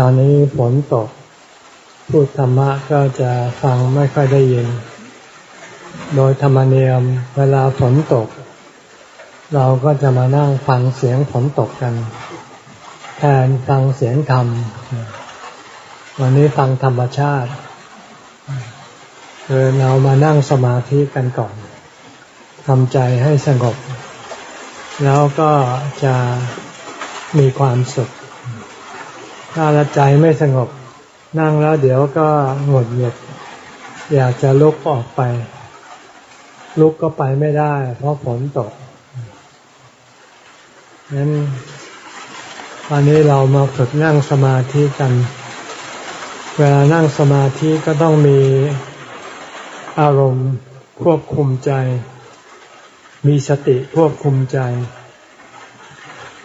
ตอนนี้ฝนตก พูดธรรมะก็จะฟังไม่ค่อยได้ยิน โดยธรรมเนียมเวลาฝนตก เราก็จะมานั่งฟังเสียงฝนตกกัน แทนฟังเสียงธรรม วันนี้ฟังธรรมชาติคือเรามานั่งสมาธิกันก่อนทำใจให้สงบ แล้วก็จะมีความสุข ถ้าละใจไม่สงบ นั่งแล้วเดี๋ยวก็หงดหงิดอยากจะลุกออกไป ลุกก็ไปไม่ได้ เพราะฝนตกนั้นวันนี้เรามาฝึกนั่งสมาธิกัน เวลานั่งสมาธิก็ต้องมีอารมณ์ควบคุมใจ มีสติควบคุมใจ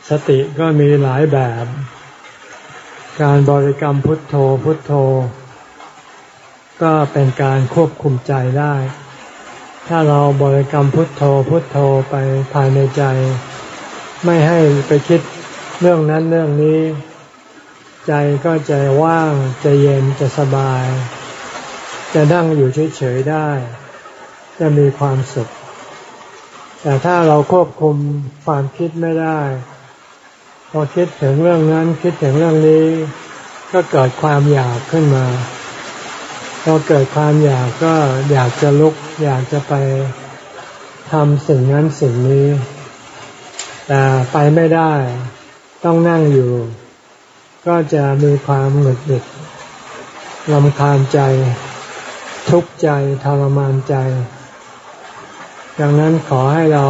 สติก็มีหลายแบบ การบริกรรมพุทโธพุทโธ ก็เป็นการควบคุมใจได้ ถ้าเราบริกรรมพุทโธพุทโธไปภายในใจ ไม่ให้ไปคิดเรื่องนั้นเรื่องนี้ ใจก็จะว่างจะเย็นจะสบาย จะนั่งอยู่เฉยๆได้ จะมีความสุข แต่ถ้าเราควบคุมความคิดไม่ได้ พอคิดถึงเรื่องนั้นคิดถึงเรื่องนี้ ก็เกิดความอยากขึ้นมา พอเกิดความอยากก็อยากจะลุก อยากจะไปทำสิ่งนั้นสิ่งนี้ แต่ไปไม่ได้ ต้องนั่งอยู่ ก็จะมีความหงุดหงิดลำคาญใจ ทุกข์ใจทรมานใจ ดังนั้นขอให้เรา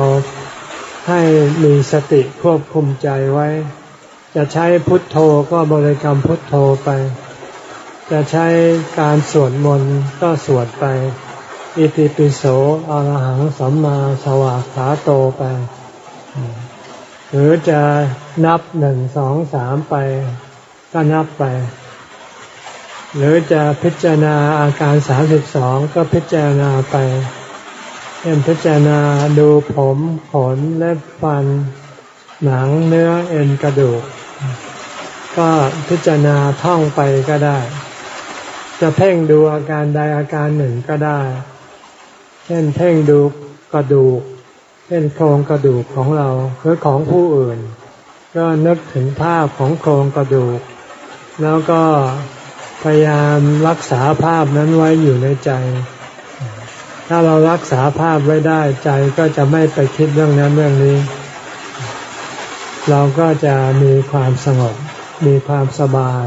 ให้มีสติควบคุมใจไว้ จะใช้พุทโธก็บริกรรมพุทโธไป จะใช้การสวดมนต์ก็สวดไป อิติปิโสอรหังสัมมาสวากขาโตไป หรือจะนับหนึ่งสองสามไป ก็นับไป หรือจะพิจารณาอาการสามสิบสองก็พิจารณาไป เช่นพิจารณาดูผมขนเล็บฟัน หนังเนื้อเอ็นกระดูก ก็พิจารณาท่องไปก็ได้ จะเพ่งดูอาการใดอาการหนึ่งก็ได้ เช่นเพ่งดูกระดูก เช่นโครงกระดูกของเราหรือของผู้อื่น ก็นึกถึงภาพของโครงกระดูก แล้วก็พยายามรักษาภาพนั้นไว้อยู่ในใจ ถ้าเรารักษาภาพไว้ได้ใจก็จะไม่ไปคิดเรื่องนั้นเรื่องนี้ เราก็จะมีความสงบ มีความสบาย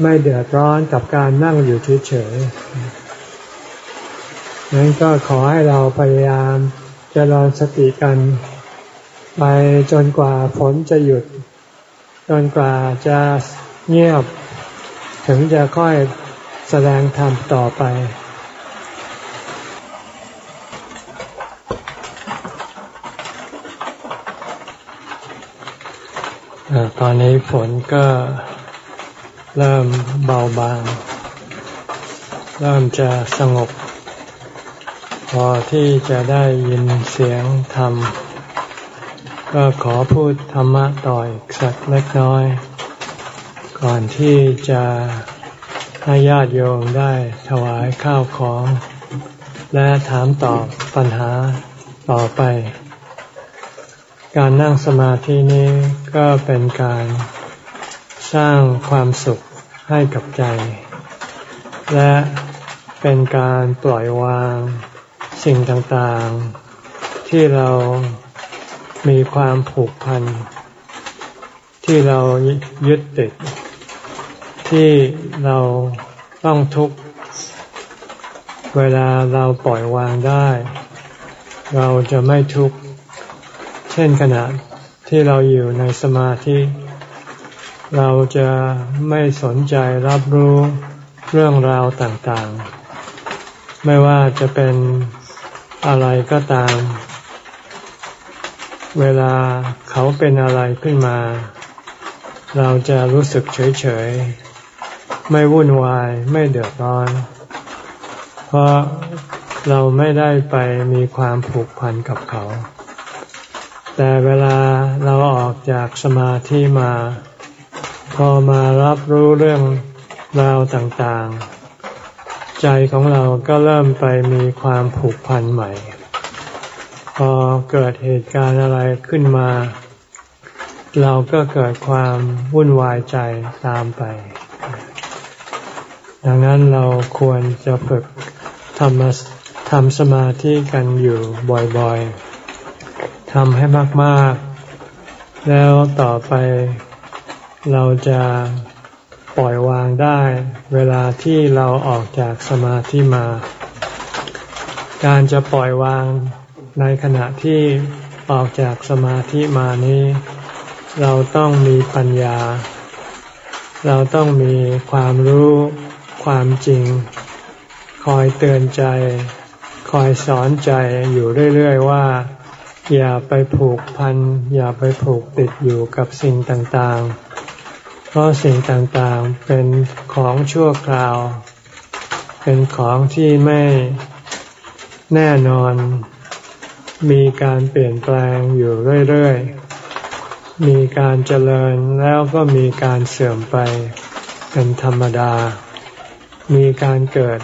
ไม่เดือดร้อนกับการนั่งอยู่เฉยๆนั้นก็ขอให้เราพยายามจเจริญสติกัน ไปจนกว่าฝนจะหยุด จนกว่าจะเงียบ ถึงจะค่อยแสดงธรรมต่อไป ตอนนี้ฝนก็เริ่มเบาบาง เริ่มจะสงบ พอที่จะได้ยินเสียงธรรม ก็ขอพูดธรรมะต่ออีกสักเล็กน้อย ก่อนที่จะให้ญาติโยมได้ถวายข้าวของ และถามตอบปัญหาต่อไป การนั่งสมาธินี้ก็เป็นการสร้างความสุขให้กับใจ และเป็นการปล่อยวางสิ่งต่างๆ ที่เรามีความผูกพัน ที่เรายึดติด ที่เราต้องทุกเวลาเราปล่อยวางได้ เราจะไม่ทุกข์ เช่นขณะที่เราอยู่ในสมาธิ เราจะไม่สนใจรับรู้เรื่องราวต่างๆ ไม่ว่าจะเป็นอะไรก็ตาม เวลาเขาเป็นอะไรขึ้นมา เราจะรู้สึกเฉยๆ ไม่วุ่นวาย ไม่เดือดร้อน เพราะเราไม่ได้ไปมีความผูกพันกับเขา แต่เวลาเราออกจากสมาธิมา พอมารับรู้เรื่องราวต่างๆ ใจของเราก็เริ่มไปมีความผูกพันใหม่ พอเกิดเหตุการณ์อะไรขึ้นมา เราก็เกิดความวุ่นวายใจตามไป ดังนั้นเราควรจะฝึกทำทำสมาธิกันอยู่บ่อยๆ ทำให้มาก ๆ แล้วต่อไปเราจะปล่อยวางได้ เวลาที่เราออกจากสมาธิมา การจะปล่อยวางในขณะที่ออกจากสมาธิมานี้ เราต้องมีปัญญา เราต้องมีความรู้ความจริง คอยเตือนใจ คอยสอนใจอยู่เรื่อย ๆ ว่า อย่าไปผูกพัน อย่าไปผูกติดอยู่กับสิ่งต่างๆ เพราะสิ่งต่างๆเป็นของชั่วคราว เป็นของที่ไม่แน่นอน มีการเปลี่ยนแปลงอยู่เรื่อยๆ มีการเจริญแล้วก็มีการเสื่อมไปเป็นธรรมดา มีการเกิด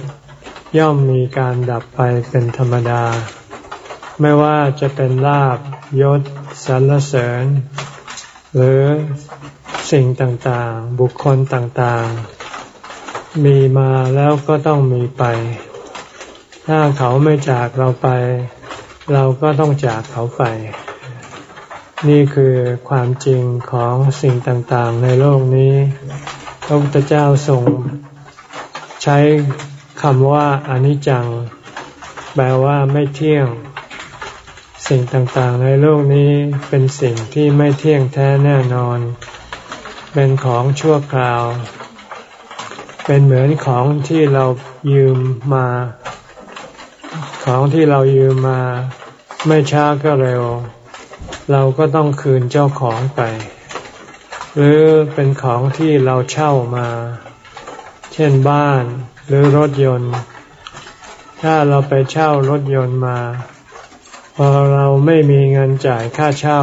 ย่อมมีการดับไปเป็นธรรมดา ไม่ว่าจะเป็นลาบยศสรรเสริญ หรือสิ่งต่างๆ บุคคลต่างๆ มีมาแล้วก็ต้องมีไป ถ้าเขาไม่จากเราไป เราก็ต้องจากเขาไป นี่คือความจริงของสิ่งต่างๆ ในโลกนี้พระพุทธเจ้าทรงใช้คำว่าอนิจจัง แปลว่าไม่เที่ยง สิ่งต่างๆในโลกนี้เป็นสิ่งที่ไม่เที่ยงแท้แน่นอน เป็นของชั่วคราว เป็นเหมือนของที่เรายืมมา ของที่เรายืมมา ไม่ช้าก็เร็ว เราก็ต้องคืนเจ้าของไป หรือเป็นของที่เราเช่ามา เช่นบ้านหรือรถยนต์ ถ้าเราไปเช่ารถยนต์มา พอเราไม่มีเงินจ่ายค่าเช่า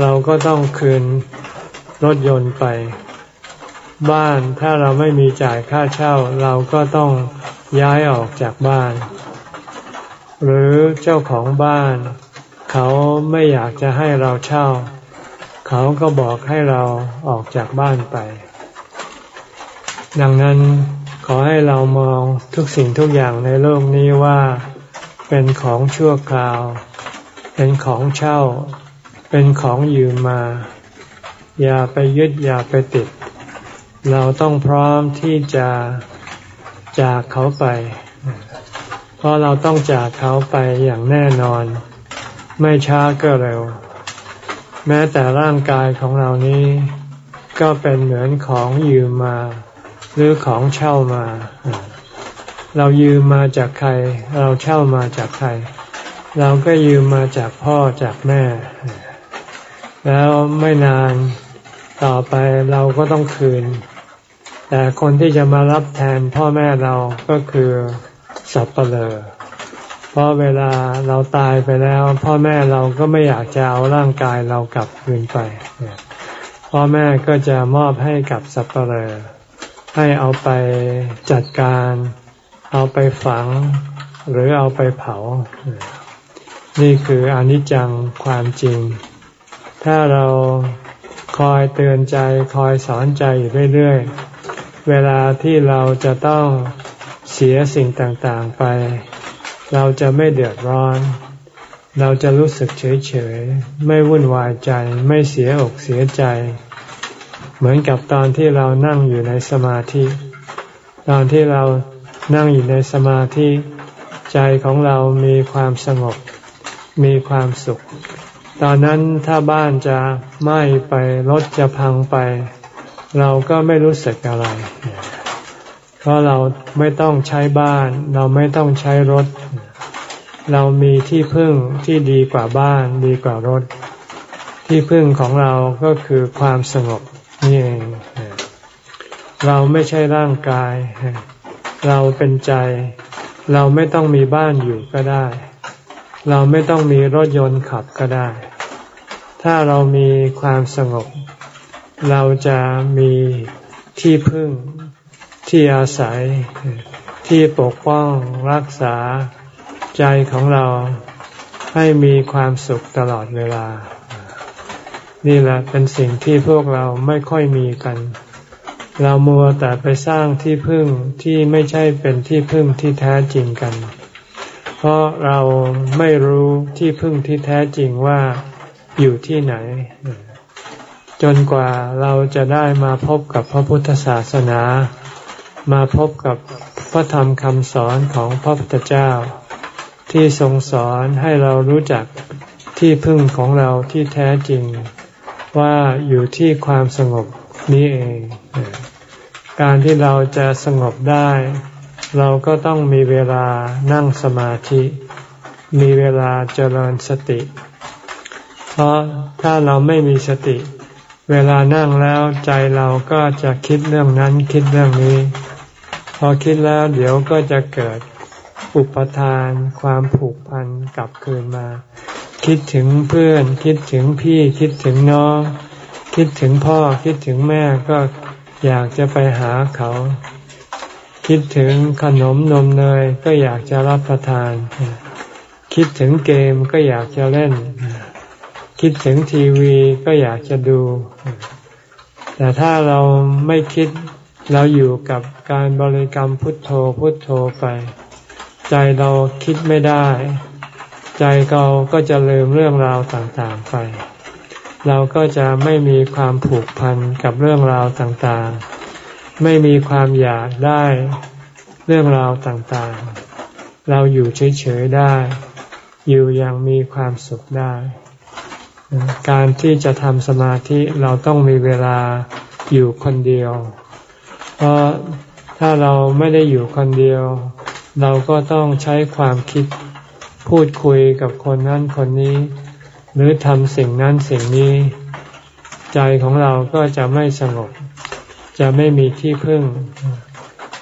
เราก็ต้องคืนรถยนต์ไป บ้านถ้าเราไม่มีจ่ายค่าเช่า เราก็ต้องย้ายออกจากบ้าน หรือเจ้าของบ้าน เขาไม่อยากจะให้เราเช่า เขาก็บอกให้เราออกจากบ้านไป ดังนั้นขอให้เรามองทุกสิ่งทุกอย่างในโลกนี้ว่า เป็นของชั่วคราว เป็นของเช่า เป็นของยืมมา อย่าไปยึดอย่าไปติด เราต้องพร้อมที่จะจากเขาไป เพราะเราต้องจากเขาไปอย่างแน่นอน ไม่ช้าก็เร็ว แม้แต่ร่างกายของเรานี้ ก็เป็นเหมือนของยืมมา หรือของเช่ามา เรายืมมาจากใคร เราเช่ามาจากใคร เราก็ยืมมาจากพ่อจากแม่ แล้วไม่นานต่อไปเราก็ต้องคืน แต่คนที่จะมารับแทนพ่อแม่เราก็คือสับเปลอเพราะเวลาเราตายไปแล้ว พ่อแม่เราก็ไม่อยากจะเอาร่างกายเรากลับคืนไป พ่อแม่ก็จะมอบให้กับสับเปลอให้เอาไปจัดการ เอาไปฝังหรือเอาไปเผา นี่คืออนิจจังความจริง ถ้าเราคอยเตือนใจคอยสอนใจอยู่เรื่อยๆ เวลาที่เราจะต้องเสียสิ่งต่างๆไป เราจะไม่เดือดร้อน เราจะรู้สึกเฉยๆ ไม่วุ่นวายใจ ไม่เสียอกเสียใจ เหมือนกับตอนที่เรานั่งอยู่ในสมาธิ ตอนที่เรา นั่งอยู่ในสมาธิใจของเรามีความสงบ มีความสุข ตอนนั้นถ้าบ้านจะไหม้ไปรถจะพังไป เราก็ไม่รู้สึกอะไร เพราะเราไม่ต้องใช้บ้าน เราไม่ต้องใช้รถ เรามีที่พึ่งที่ดีกว่าบ้านดีกว่ารถ ที่พึ่งของเราก็คือความสงบนี่เองเราไม่ใช่ร่างกาย เราเป็นใจ เราไม่ต้องมีบ้านอยู่ก็ได้ เราไม่ต้องมีรถยนต์ขับก็ได้ ถ้าเรามีความสงบ เราจะมีที่พึ่งที่อาศัยที่ปกป้องรักษาใจของเราให้มีความสุขตลอดเวลา นี่แหละเป็นสิ่งที่พวกเราไม่ค่อยมีกัน เรามัวแต่ไปสร้างที่พึ่งที่ไม่ใช่เป็นที่พึ่งที่แท้จริงกัน เพราะเราไม่รู้ที่พึ่งที่แท้จริงว่าอยู่ที่ไหน จนกว่าเราจะได้มาพบกับพระพุทธศาสนา มาพบกับพระธรรมคำสอนของพระพุทธเจ้า ที่ทรงสอนให้เรารู้จักที่พึ่งของเราที่แท้จริง ว่าอยู่ที่ความสงบนี้เอง การที่เราจะสงบได้ เราก็ต้องมีเวลานั่งสมาธิ มีเวลาเจริญสติ เพราะถ้าเราไม่มีสติ เวลานั่งแล้วใจเราก็จะคิดเรื่องนั้นคิดเรื่องนี้ พอคิดแล้วเดี๋ยวก็จะเกิดอุปทาน ความผูกพันกลับคืนมา คิดถึงเพื่อน คิดถึงพี่คิดถึงน้อง คิดถึงพ่อคิดถึงแม่ก็ อยากจะไปหาเขา คิดถึงขนมนมเนยก็อยากจะรับประทาน คิดถึงเกมก็อยากจะเล่น คิดถึงทีวีก็อยากจะดู แต่ถ้าเราไม่คิดเราอยู่กับการบริกรรมพุทโธพุทโธไป ใจเราคิดไม่ได้ ใจเราก็จะลืมเรื่องราวต่างๆไป เราก็จะไม่มีความผูกพันกับเรื่องราวต่างๆ ไม่มีความอยากได้เรื่องราวต่างๆ เราอยู่เฉยๆได้ อยู่อย่างมีความสุขได้ การที่จะทำสมาธิเราต้องมีเวลาอยู่คนเดียว เพราะถ้าเราไม่ได้อยู่คนเดียว เราก็ต้องใช้ความคิดพูดคุยกับคนนั้นคนนี้ หรือทำสิ่งนั้นสิ่งนี้ ใจของเราก็จะไม่สงบ จะไม่มีที่พึ่ง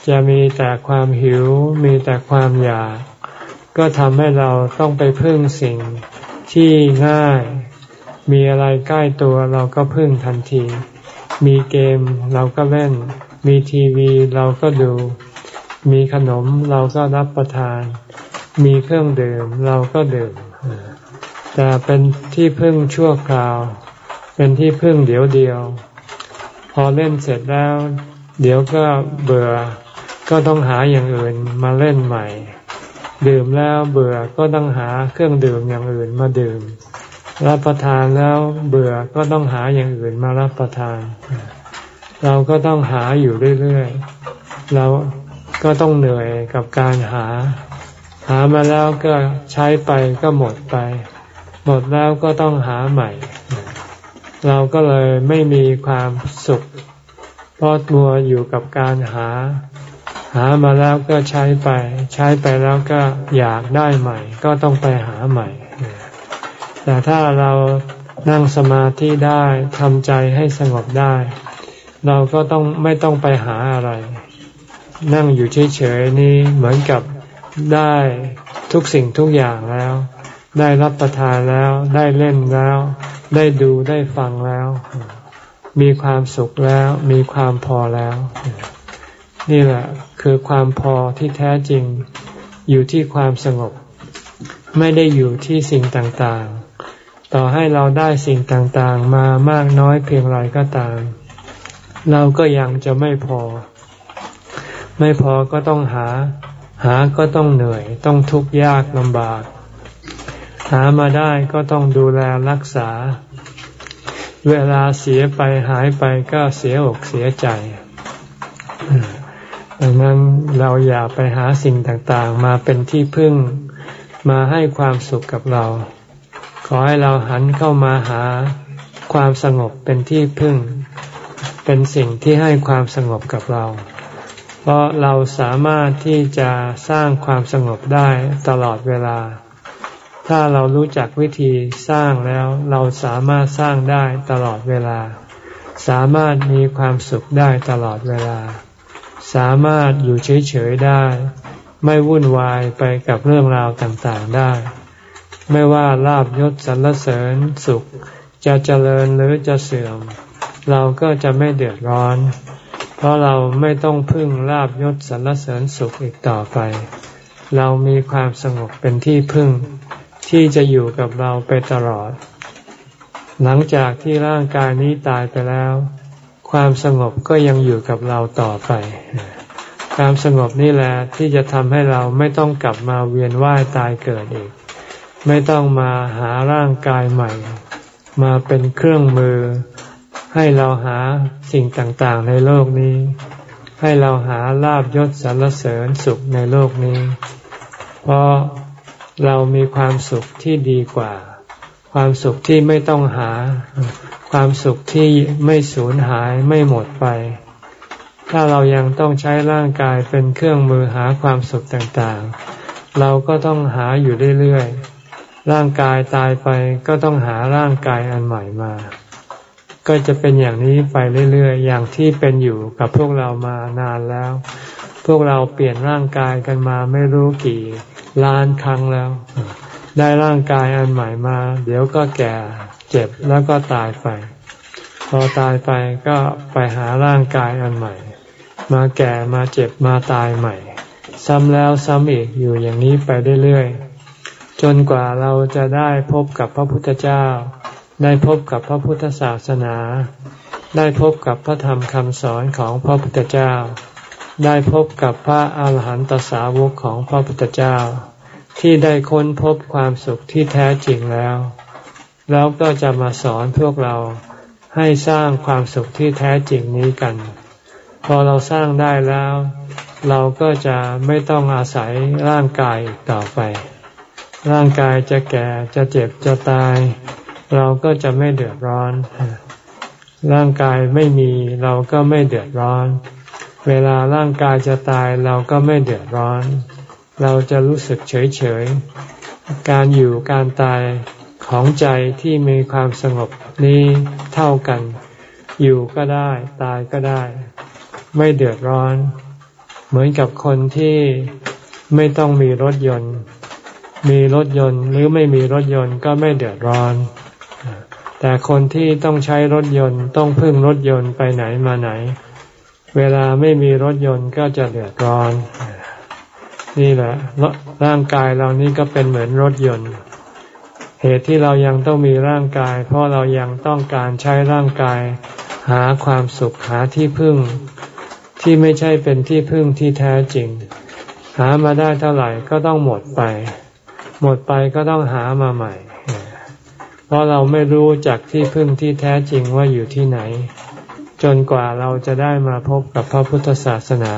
จะมีแต่ความหิว มีแต่ความอยาก ก็ทำให้เราต้องไปพึ่งสิ่งที่ง่าย มีอะไรใกล้ตัวเราก็พึ่งทันที มีเกมเราก็เล่น มีทีวีเราก็ดู มีขนมเราก็รับประทาน มีเครื่องดื่มเราก็ดื่ม แต่เป็นที่พึ่งชั่วคราว เป็นที่พึ่งเดียวเดียว พอเล่นเสร็จแล้ว เดี๋ยวก็เบื่อ ก็ต้องหาอย่างอื่นมาเล่นใหม่ ดื่มแล้วเบื่อก็ต้องหาเครื่องดื่มอย่างอื่นมาดื่ม รับประทานแล้วเบื่อก็ต้องหาอย่างอื่นมารับประทาน เราก็ต้องหาอยู่เรื่อยๆเราก็ต้องเหนื่อยกับการหา หามาแล้วก็ใช้ไปก็หมดไป หมดแล้วก็ต้องหาใหม่ เราก็เลยไม่มีความสุข เพราะมัวอยู่กับการหา หามาแล้วก็ใช้ไป ใช้ไปแล้วก็อยากได้ใหม่ ก็ต้องไปหาใหม่ แต่ถ้าเรานั่งสมาธิได้ทำใจให้สงบได้ เราก็ต้องไม่ต้องไปหาอะไร นั่งอยู่เฉยๆนี่เหมือนกับได้ทุกสิ่งทุกอย่างแล้ว ได้รับประทานแล้ว ได้เล่นแล้ว ได้ดูได้ฟังแล้ว มีความสุขแล้ว มีความพอแล้ว นี่แหละคือความพอที่แท้จริง อยู่ที่ความสงบ ไม่ได้อยู่ที่สิ่งต่างๆ ต่อให้เราได้สิ่งต่างๆ มามากน้อยเพียงไรก็ตาม เราก็ยังจะไม่พอ ไม่พอก็ต้องหา หาก็ต้องเหนื่อย ต้องทุกข์ยากลำบาก หามาได้ก็ต้องดูแลรักษา เวลาเสียไปหายไปก็เสียอกเสียใจ ดังนั้นเราอย่าไปหาสิ่งต่างๆ มาเป็นที่พึ่งมาให้ความสุขกับเรา ขอให้เราหันเข้ามาหาความสงบเป็นที่พึ่ง เป็นสิ่งที่ให้ความสงบกับเรา เพราะเราสามารถที่จะสร้างความสงบได้ตลอดเวลา ถ้าเรารู้จักวิธีสร้างแล้ว เราสามารถสร้างได้ตลอดเวลา สามารถมีความสุขได้ตลอดเวลา สามารถอยู่เฉยๆได้ ไม่วุ่นวายไปกับเรื่องราวต่างๆได้ ไม่ว่าลาบยศสรรเสริญสุข จะเจริญหรือจะเสื่อม เราก็จะไม่เดือดร้อน เพราะเราไม่ต้องพึ่งลาบยศสรรเสริญสุขอีกต่อไป เรามีความสงบเป็นที่พึ่ง ที่จะอยู่กับเราไปตลอด หลังจากที่ร่างกายนี้ตายไปแล้ว ความสงบก็ยังอยู่กับเราต่อไป ความสงบนี่แหละที่จะทำให้เราไม่ต้องกลับมาเวียนว่ายตายเกิดอีก ไม่ต้องมาหาร่างกายใหม่ มาเป็นเครื่องมือ ให้เราหาสิ่งต่างๆในโลกนี้ ให้เราหาลาบยศสรรเสริญสุขในโลกนี้ เพราะ เรามีความสุขที่ดีกว่า ความสุขที่ไม่ต้องหา ความสุขที่ไม่สูญหายไม่หมดไป ถ้าเรายังต้องใช้ร่างกายเป็นเครื่องมือหาความสุขต่างๆ เราก็ต้องหาอยู่เรื่อยๆร่างกายตายไปก็ต้องหาร่างกายอันใหม่มา ก็จะเป็นอย่างนี้ไปเรื่อยๆ อย่างที่เป็นอยู่กับพวกเรามานานแล้ว พวกเราเปลี่ยนร่างกายกันมาไม่รู้กี่ ล้านครั้งแล้ว ได้ร่างกายอันใหม่มา เดี๋ยวก็แก่เจ็บแล้วก็ตายไป พอตายไปก็ไปหาร่างกายอันใหม่ มาแก่มาเจ็บมาตายใหม่ ซ้ำแล้วซ้ำอีกอยู่อย่างนี้ไปเรื่อยๆจนกว่าเราจะได้พบกับพระพุทธเจ้า ได้พบกับพระพุทธศาสนา ได้พบกับพระธรรมคำสอนของพระพุทธเจ้า ได้พบกับพระอาหารหันตสาวกของพระพุทธเจ้า ที่ได้ค้นพบความสุขที่แท้จริงแล้ว แล้วก็จะมาสอนพวกเราให้สร้างความสุขที่แท้จริงนี้กัน พอเราสร้างได้แล้ว เราก็จะไม่ต้องอาศัยร่างกายต่อไป ร่างกายจะแก่จะเจ็บจะตาย เราก็จะไม่เดือดร้อน ร่างกายไม่มีเราก็ไม่เดือดร้อน เวลาร่างกายจะตายเราก็ไม่เดือดร้อน เราจะรู้สึกเฉยเฉยการอยู่การตายของใจที่มีความสงบนี้เท่ากัน อยู่ก็ได้ ตายก็ได้ ไม่เดือดร้อน เหมือนกับคนที่ไม่ต้องมีรถยนต์ มีรถยนต์หรือไม่มีรถยนต์ก็ไม่เดือดร้อน แต่คนที่ต้องใช้รถยนต์ต้องพึ่งรถยนต์ไปไหนมาไหน เวลาไม่มีรถยนต์ก็จะเดือดร้อน นี่แหละร่างกายเรานี่ก็เป็นเหมือนรถยนต์ เหตุที่เรายังต้องมีร่างกาย เพราะเรายังต้องการใช้ร่างกาย หาความสุขหาที่พึ่ง ที่ไม่ใช่เป็นที่พึ่งที่แท้จริง หามาได้เท่าไหร่ก็ต้องหมดไป หมดไปก็ต้องหามาใหม่ เพราะเราไม่รู้จักที่พึ่งที่แท้จริงว่าอยู่ที่ไหน จนกว่าเราจะได้มาพบกับพระพุทธศาสนา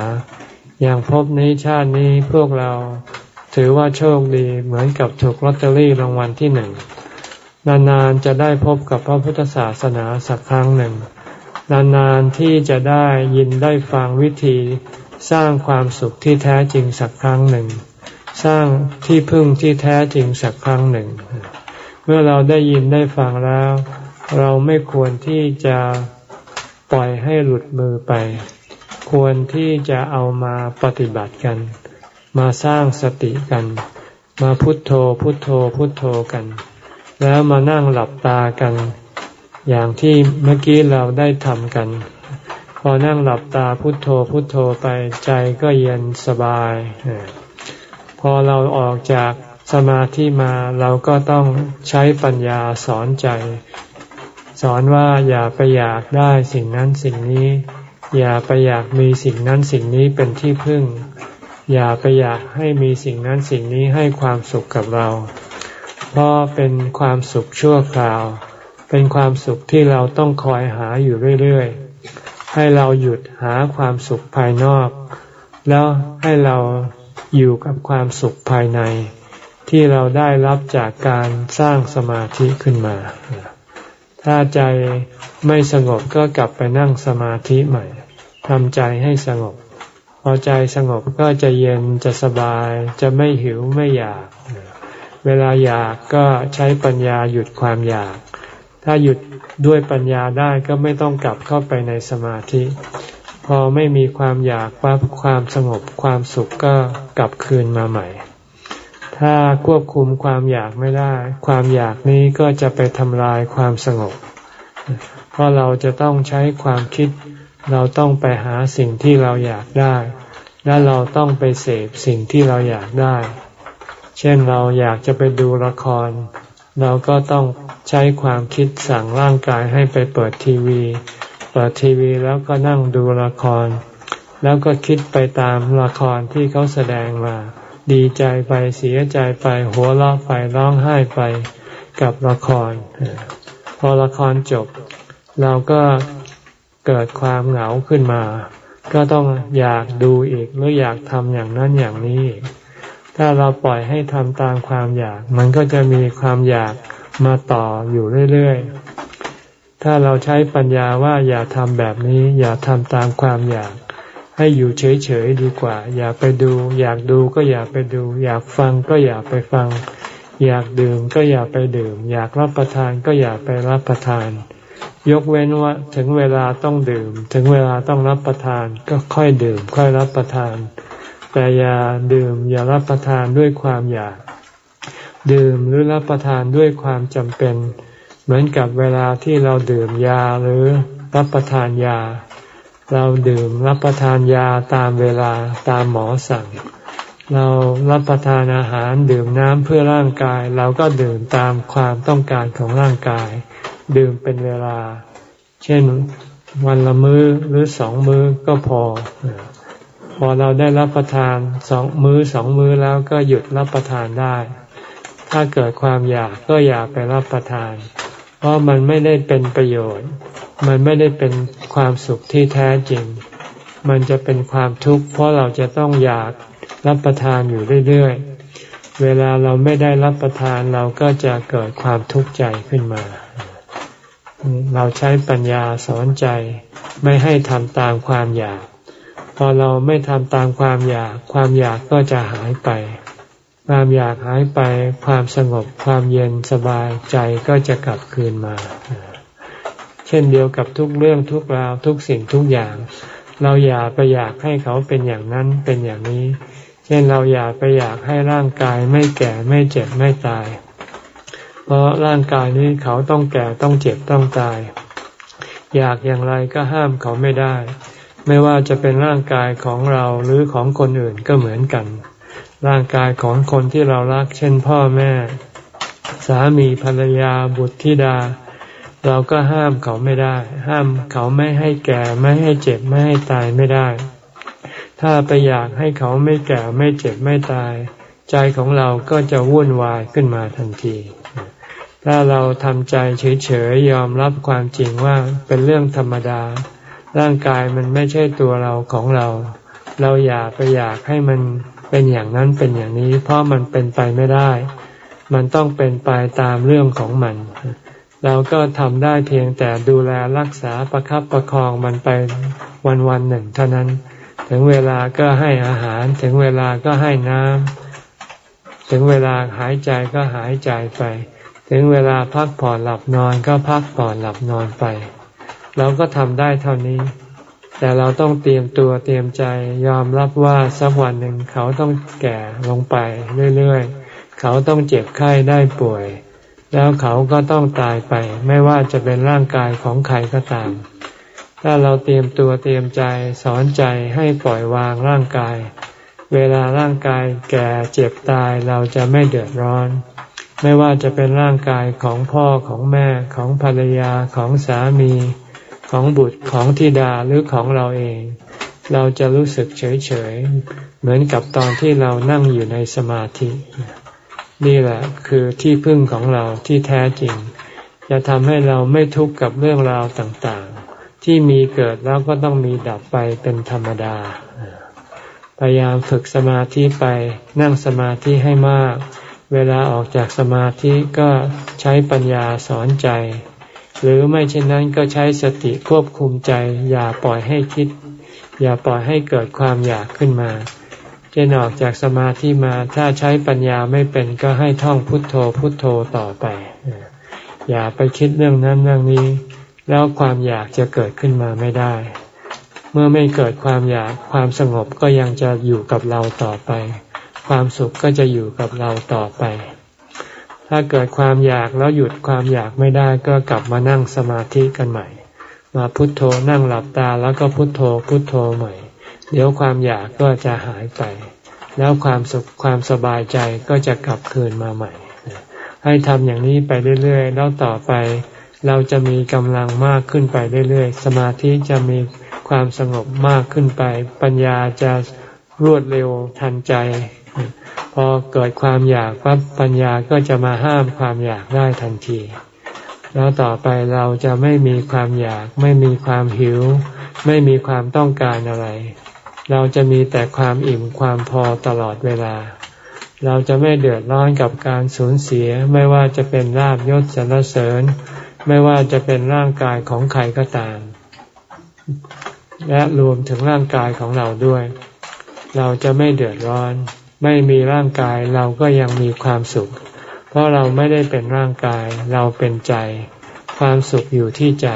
อย่างพบนี้ชาตินี้พวกเราถือว่าโชคดีเหมือนกับถูกลอตเตอรี่รางวัลที่หนึ่งนานๆจะได้พบกับพระพุทธศาสนาสักครั้งหนึ่ง นานๆที่จะได้ยินได้ฟังวิธีสร้างความสุขที่แท้จริงสักครั้งหนึ่ง สร้างที่พึ่งที่แท้จริงสักครั้งหนึ่ง เมื่อเราได้ยินได้ฟังแล้ว เราไม่ควรที่จะ ให้หลุดมือไป ควรที่จะเอามาปฏิบัติกัน มาสร้างสติกัน มาพุทโธพุทโธพุทโธกัน แล้วมานั่งหลับตากัน อย่างที่เมื่อกี้เราได้ทำกัน พอนั่งหลับตาพุทโธพุทโธไปใจก็เย็นสบาย พอเราออกจากสมาธิมาเราก็ต้องใช้ปัญญาสอนใจ สอนว่าอย่าไปอยากได้สิ่งนั้นสิ่งนี้ อย่าไปอยากมีสิ่งนั้นสิ่งนี้เป็นที่พึ่ง อย่าไปอยากให้มีสิ่งนั้นสิ่งนี้ให้ความสุขกับเรา เพราะเป็นความสุขชั่วคราว เป็นความสุขที่เราต้องคอยหาอยู่เรื่อยๆ ให้เราหยุดหาความสุขภายนอก แล้วให้เราอยู่กับความสุขภายใน ที่เราได้รับจากการสร้างสมาธิขึ้นมา ถ้าใจไม่สงบก็กลับไปนั่งสมาธิใหม่ทำใจให้สงบ พอใจสงบก็จะเย็นจะสบาย จะไม่หิวไม่อยาก เวลาอยากก็ใช้ปัญญาหยุดความอยาก ถ้าหยุดด้วยปัญญาได้ก็ไม่ต้องกลับเข้าไปในสมาธิ พอไม่มีความอยากปั๊บความสงบความสุขก็กลับคืนมาใหม่ ถ้าควบคุมความอยากไม่ได้ ความอยากนี้ก็จะไปทำลายความสงบ เพราะเราจะต้องใช้ความคิด เราต้องไปหาสิ่งที่เราอยากได้ และเราต้องไปเสพสิ่งที่เราอยากได้ เช่นเราอยากจะไปดูละคร เราก็ต้องใช้ความคิดสั่งร่างกายให้ไปเปิดทีวี เปิดทีวีแล้วก็นั่งดูละคร แล้วก็คิดไปตามละครที่เขาแสดงมา ดีใจไปเสียใจไป หัวเราะไปร้องไห้ไปกับละคร พอละครจบ เราก็เกิดความเหงาขึ้นมา ก็ต้องอยากดูอีกหรืออยากทำอย่างนั้นอย่างนี้ ถ้าเราปล่อยให้ทำตามความอยาก มันก็จะมีความอยากมาต่ออยู่เรื่อยๆถ้าเราใช้ปัญญาว่าอย่าทำแบบนี้ อย่าทำตามความอยาก ให้อยู่เฉยๆดีกว่า อย่าไปดู อยากดูก็อย่าไปดู อยากฟังก็อย่าไปฟัง อยากดื่มก็อย่าไปดื่ม อยากรับประทานก็อย่าไปรับประทาน ยกเว้นว่าถึงเวลาต้องดื่ม ถึงเวลาต้องรับประทานก็ค่อยดื่ม ค่อยรับประทาน แต่อย่าดื่ม อย่ารับประทานด้วยความอยาก ดื่มหรือรับประทานด้วยความจำเป็น เหมือนกับเวลาที่เราดื่มยาหรือรับประทานยา เราดื่มรับประทานยาตามเวลาตามหมอสั่ง เรารับประทานอาหารดื่มน้ำเพื่อร่างกาย เราก็ดื่มตามความต้องการของร่างกาย ดื่มเป็นเวลา เช่นวันละมื้อหรือสองมื้อก็พอ พอเราได้รับประทานสองมื้อสองมื้อแล้วก็หยุดรับประทานได้ ถ้าเกิดความอยากก็อย่าไปรับประทาน เพราะมันไม่ได้เป็นประโยชน์ มันไม่ได้เป็นความสุขที่แท้จริง มันจะเป็นความทุกข์เพราะเราจะต้องอยากรับประทานอยู่เรื่อยๆ เวลาเราไม่ได้รับประทานเราก็จะเกิดความทุกข์ใจขึ้นมา เราใช้ปัญญาสอนใจไม่ให้ทำตามความอยาก พอเราไม่ทำตามความอยาก ความอยากก็จะหายไป ความอยากหายไป ความสงบความเย็นสบายใจก็จะกลับคืนมา เช่นเดียวกับทุกเรื่องทุกราวทุกสิ่งทุกอย่าง เราอย่าไปอยากให้เขาเป็นอย่างนั้นเป็นอย่างนี้ เช่นเราอย่าไปอยากให้ร่างกายไม่แก่ไม่เจ็บไม่ตาย เพราะร่างกายนี้เขาต้องแก่ต้องเจ็บต้องตาย อยากอย่างไรก็ห้ามเขาไม่ได้ ไม่ว่าจะเป็นร่างกายของเราหรือของคนอื่นก็เหมือนกัน ร่างกายของคนที่เรารัก เช่นพ่อแม่ สามีภรรยาบุตรธิดา เราก็ห้ามเขาไม่ได้ ห้ามเขาไม่ให้แก่ไม่ให้เจ็บไม่ให้ตายไม่ได้ ถ้าไปอยากให้เขาไม่แก่ไม่เจ็บไม่ตาย ใจของเราก็จะวุ่นวายขึ้นมาทันที ถ้าเราทำใจเฉยๆยอมรับความจริงว่าเป็นเรื่องธรรมดา ร่างกายมันไม่ใช่ตัวเราของเรา เราอยากไปอยากให้มันเป็นอย่างนั้นเป็นอย่างนี้ เพราะมันเป็นไปไม่ได้ มันต้องเป็นไปตามเรื่องของมัน เราก็ทำได้เพียงแต่ดูแลรักษาประคับประคองมันไปวันวันหนึ่ง เท่านั้น ถึงเวลาก็ให้อาหาร ถึงเวลาก็ให้น้ำถึงเวลาหายใจก็หายใจไป ถึงเวลาพักผ่อนหลับนอนก็พักผ่อนหลับนอนไป เราก็ทำได้เท่านี้ แต่เราต้องเตรียมตัวเตรียมใจยอมรับว่าสักวันหนึ่งเขาต้องแก่ลงไปเรื่อยๆ เขาต้องเจ็บไข้ได้ป่วย แล้วเขาก็ต้องตายไป ไม่ว่าจะเป็นร่างกายของใครก็ตาม ถ้าเราเตรียมตัวเตรียมใจสอนใจให้ปล่อยวางร่างกาย เวลาร่างกายแก่เจ็บตายเราจะไม่เดือดร้อน ไม่ว่าจะเป็นร่างกายของพ่อของแม่ของภรรยาของสามีของบุตรของธิดาหรือของเราเอง เราจะรู้สึกเฉยเฉยเหมือนกับตอนที่เรานั่งอยู่ในสมาธิ นี่แหละคือที่พึ่งของเราที่แท้จริง จะทำให้เราไม่ทุกข์กับเรื่องราวต่างๆ ที่มีเกิดแล้วก็ต้องมีดับไปเป็นธรรมดา พยายามฝึกสมาธิไปนั่งสมาธิให้มาก เวลาออกจากสมาธิก็ใช้ปัญญาสอนใจ หรือไม่เช่นนั้นก็ใช้สติควบคุมใจ อย่าปล่อยให้คิด อย่าปล่อยให้เกิดความอยากขึ้นมา เช่นออกจากสมาธิมาถ้าใช้ปัญญาไม่เป็นก็ให้ท่องพุทโธพุทโธต่อไป อย่าไปคิดเรื่องนั้นเรื่องนี้ แล้วความอยากจะเกิดขึ้นมาไม่ได้ เมื่อไม่เกิดความอยากความสงบก็ยังจะอยู่กับเราต่อไป ความสุขก็จะอยู่กับเราต่อไป ถ้าเกิดความอยากแล้วหยุดความอยากไม่ได้ก็กลับมานั่งสมาธิกันใหม่ มาพุทโธนั่งหลับตาแล้วก็พุทโธพุทโธใหม่ เดี๋ยวความอยากก็จะหายไป แล้วความสุขความสบายใจก็จะกลับคืนมาใหม่ ให้ทำอย่างนี้ไปเรื่อยๆ แล้วต่อไป เราจะมีกำลังมากขึ้นไปเรื่อยๆ สมาธิจะมีความสงบมากขึ้นไป ปัญญาจะรวดเร็วทันใจ พอเกิดความอยากปั๊บปัญญาก็จะมาห้ามความอยากได้ทันที แล้วต่อไปเราจะไม่มีความอยาก ไม่มีความหิว ไม่มีความต้องการอะไร เราจะมีแต่ความอิ่มความพอตลอดเวลา เราจะไม่เดือดร้อนกับการสูญเสีย ไม่ว่าจะเป็นลาบยศสรรเสริญ ไม่ว่าจะเป็นร่างกายของใครก็ตาม และรวมถึงร่างกายของเราด้วย เราจะไม่เดือดร้อน ไม่มีร่างกายเราก็ยังมีความสุข เพราะเราไม่ได้เป็นร่างกายเราเป็นใจ ความสุขอยู่ที่ใจ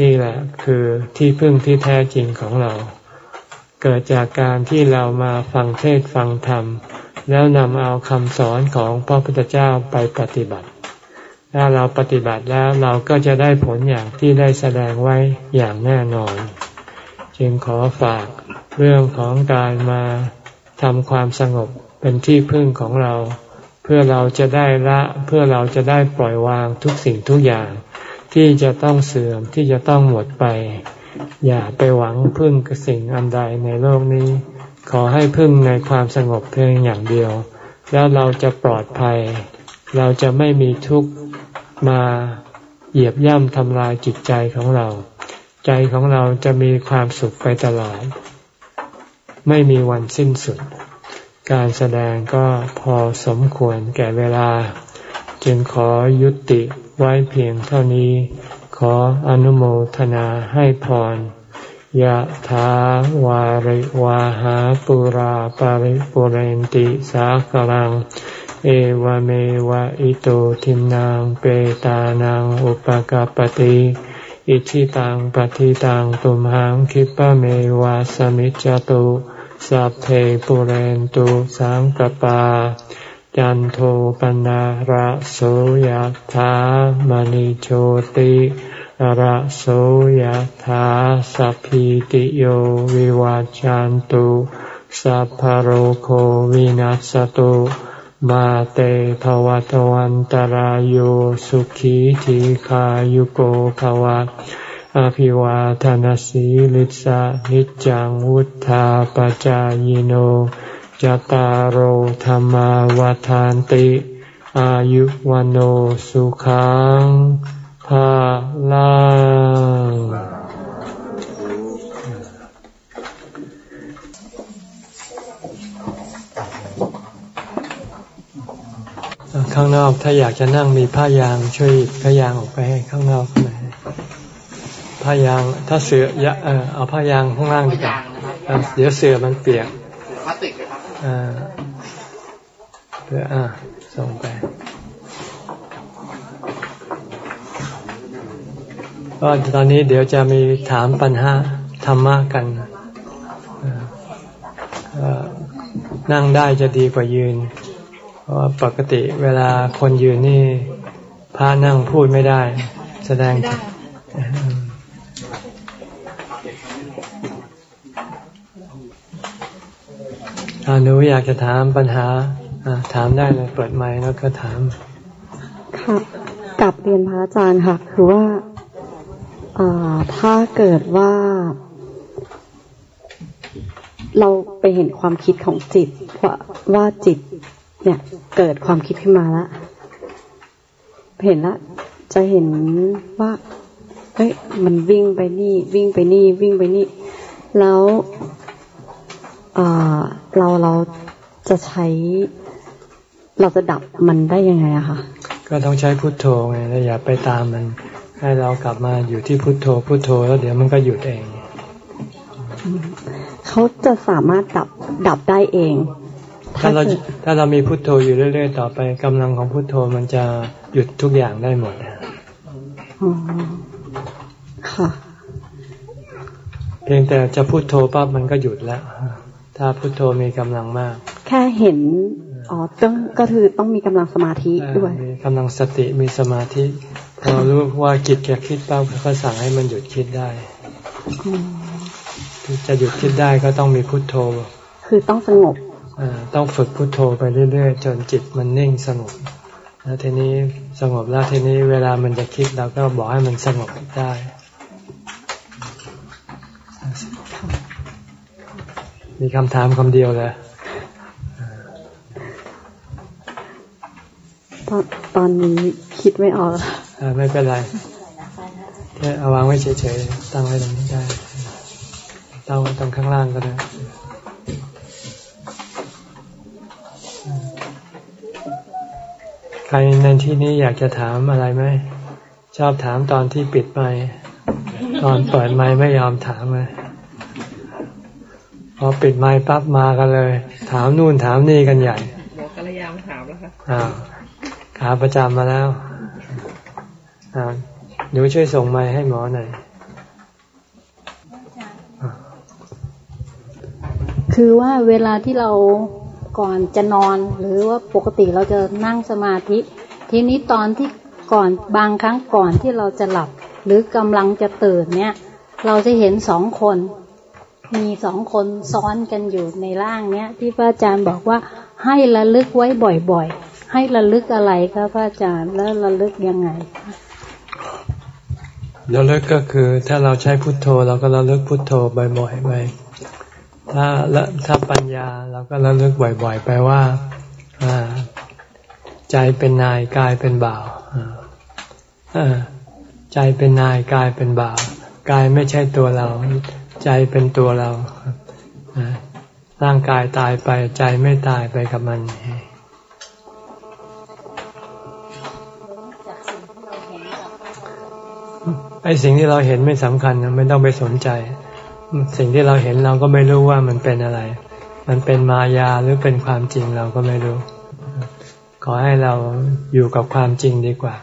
นี่แหละคือที่พึ่งที่แท้จริงของเรา เกิดจากการที่เรามาฟังเทศฟังธรรม แล้วนำเอาคำสอนของพระพุทธเจ้าไปปฏิบัติ ถ้าเราปฏิบัติแล้วเราก็จะได้ผลอย่างที่ได้แสดงไว้อย่างแน่นอน จึงขอฝากเรื่องของการมาทำความสงบเป็นที่พึ่งของเรา เพื่อเราจะได้ละเพื่อเราจะได้ปล่อยวางทุกสิ่งทุกอย่าง ที่จะต้องเสื่อมที่จะต้องหมดไป อย่าไปหวังพึ่งสิ่งอันใดในโลกนี้ ขอให้พึ่งในความสงบเพียงอย่างเดียว แล้วเราจะปลอดภัย เราจะไม่มีทุกข์มาเหยียบย่ำทำลายจิตใจของเรา ใจของเราจะมีความสุขไปตลอดไม่มีวันสิ้นสุด การแสดงก็พอสมควรแก่เวลา จึงขอยุติไว้เพียงเท่านี้ ขออนุโมทนาให้พรยะถาวาริวาหาปุราปาริปุเรนติสากลัง เอวเมวะอิโตทินังเปตานังอุปกาปติอิชิตังปฏิตังตุมหังคิปะเมวะสมิจจตุสัพเพปุเรนตุสังกปา จันโทปนะระโสยธามณิโชติระโสยธาสัพพิติโยวิวาจันตุสัพพโรโควินัสตุมาเตภวัตวันตารโยสุขีทีขายุโกภวะอภิวาทานสีลิสานิจังวุธาปจายโน จตารโหธรรมวาทานติ อายุวันโอสุขังภาลังข้างนอกถ้าอยากจะนั่งมีผ้ายางช่วยผ้ายางออกไปให้ข้างนอกหน่อยผ้ายางถ้าเสือยะเออเอาผ้ายางข้างล่างดีกว่าเดี๋ยวเสือมันเปียกพลาสติกครับ อ่าเพื่ออ่าส่งไปก็ตอนนี้เดี๋ยวจะมีถามปัญหาธรรมะกันนั่งได้จะดีกว่ายืน เพราะปกติเวลาคนยืนนี่พระนั่งพูดไม่ได้ แสดงอา หนูอยากจะถามปัญหาถามได้เลยเปิดไมค์แล้วก็ถามค่ะกับเรียนพระอาจารย์ค่ะ คือว่าถ้าเกิดว่า เราไปเห็นความคิดของจิต ว่าว่าจิต เนี่ย เกิดความคิดขึ้นมาแล้วเห็นแล้วจะเห็นว่าเฮ้ยมันวิ่งไปนี่ วิ่งไปนี่ วิ่งไปนี่ แล้ว เราเราจะใช้เราจะดับมันได้ยังไงอะคะก็ต้องใช้พุทโธไงแล้วอย่าไปตามมัน ให้เรากลับมาอยู่ที่พุทโธพุทโธแล้วเดี๋ยวมันก็หยุดเอง เขาจะสามารถดับดับได้เอง ถ้าเราถ้าเรามีพุทโธอยู่เรื่อย ๆ ต่อไปกำลังของพุทโธมันจะหยุดทุกอย่างได้หมดอ๋อค่ะ เพียงแต่จะพุทโธปั๊บมันก็หยุดแล้ว ถ้าพุทโธมีกำลังมาก แค่เห็นอ๋อต้องก็คือต้องมีกำลังสมาธิด้วยมีกำลังสติมีสมาธิพอรู้ว่าจิตแกคิดปั๊บก็สั่งให้มันหยุดคิดได้จะหยุดคิดได้ก็ต้องมีพุทโธ คือต้องสงบต้องฝึกพุทโธไปเรื่อยๆ จนจิตมันนิ่งสงบ แล้วทีนี้สงบแล้วทีนี้เวลามันจะคิดเราก็บอกให้มันสงบได้ มีคำถามคำเดียวเลยตอนตอนนี้คิดไม่ออกอไม่เป็นไรแค่เอาวางไว้เฉยๆตั้งไว้ตรงนี้ได้ตั้งไว้ตรงข้างล่างก็ได้ใครในที่นี้อยากจะถามอะไรไหมชอบถามตอนที่ปิดไมตอนเปิดไมไม่ยอมถามเลย พอปิดไมปั๊บมากันเลย ถามนู่นถามนี่กันใหญ่บอกกัลยามถามแล้วค่ะอ้าวขาประจำมาแล้วอ่าหนูช่วยส่งไม้ให้หมอหน่อยคือว่าเวลาที่เราก่อนจะนอน หรือว่าปกติเราจะนั่งสมาธิ ทีนี้ตอนที่ก่อนบางครั้งก่อนที่เราจะหลับ หรือกำลังจะตื่นเนี่ย เราจะเห็นสองคน มีสองคนซ้อนกันอยู่ในร่างเนี้ย ที่พระอาจารย์บอกว่าให้ระลึกไว้บ่อยๆ ให้ระลึกอะไรครับพระอาจารย์แล้วระลึกยังไงระลึกก็คือ ถ้าเราใช้พุทโธเราก็ระลึกพุทโธบ่อยๆไปถ้าละถ้าปัญญาเราก็ระลึกบ่อยๆ ไปว่าใจเป็นนายกายเป็นบ่าวใจเป็นนายกายเป็นบ่าวกายไม่ใช่ตัวเรา ใจเป็นตัวเราร่างกายตายไปใจไม่ตายไปกับมันไอ้สิ่งที่เราเห็นไม่สำคัญไม่ต้องไปสนใจ สิ่งที่เราเห็นเราก็ไม่รู้ว่ามันเป็นอะไร มันเป็นมายาหรือเป็นความจริงเราก็ไม่รู้ ขอให้เราอยู่กับความจริงดีกว่า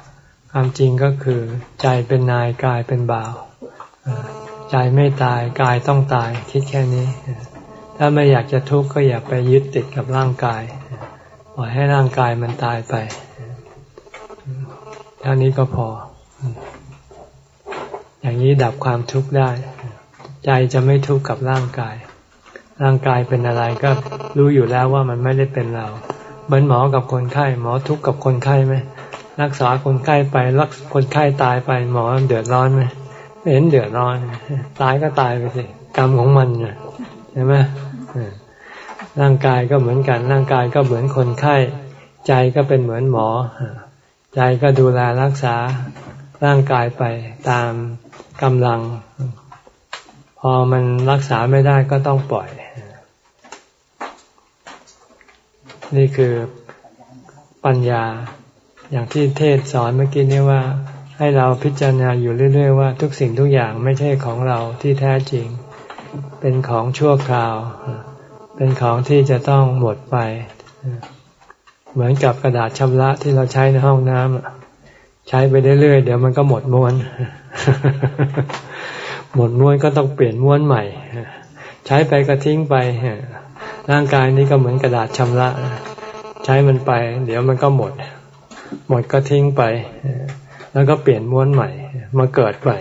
ความจริงก็คือใจเป็นนายกายเป็นบ่าว ใจไม่ตายกายต้องตายคิดแค่นี้ ถ้าไม่อยากจะทุกข์ก็อย่าไปยึดติดกับร่างกายปล่อยให้ร่างกายมันตายไปเท่านี้ก็พอ อย่างนี้ดับความทุกข์ได้ ใจจะไม่ทุกข์กับร่างกาย ร่างกายเป็นอะไรก็รู้อยู่แล้วว่ามันไม่ได้เป็นเรา เหมือนหมอกับคนไข้ หมอทุกข์กับคนไข้ไหมรักษาคนไข้ไปรักคนไข้ตายไปหมอเดือดร้อนไหม เห็นเดือดร้อน ตายก็ตายไปสิ กรรมของมันใช่ไหมร่างกายก็เหมือนกัน ร่างกายก็เหมือนคนไข้ ใจก็เป็นเหมือนหมอ ใจก็ดูแลรักษาร่างกายไปตามกำลัง พอมันรักษาไม่ได้ก็ต้องปล่อย นี่คือปัญญาอย่างที่เทศสอนเมื่อกี้นี้ว่า ให้เราพิจารณาอยู่เรื่อย ๆ ว่าทุกสิ่งทุกอย่างไม่ใช่ของเราที่แท้จริง เป็นของชั่วคราว เป็นของที่จะต้องหมดไป เหมือนกับกระดาษชำระที่เราใช้ในห้องน้ำใช้ไปเรื่อยๆเดี๋ยวมันก็หมดม้วน หมดม้วนก็ต้องเปลี่ยนม้วนใหม่ ใช้ไปก็ทิ้งไปร่างกายนี้ก็เหมือนกระดาษชำระ ใช้มันไป เดี๋ยวมันก็หมด หมดก็ทิ้งไป แล้วก็เปลี่ยนม้วนใหม่ มาเกิดใหม่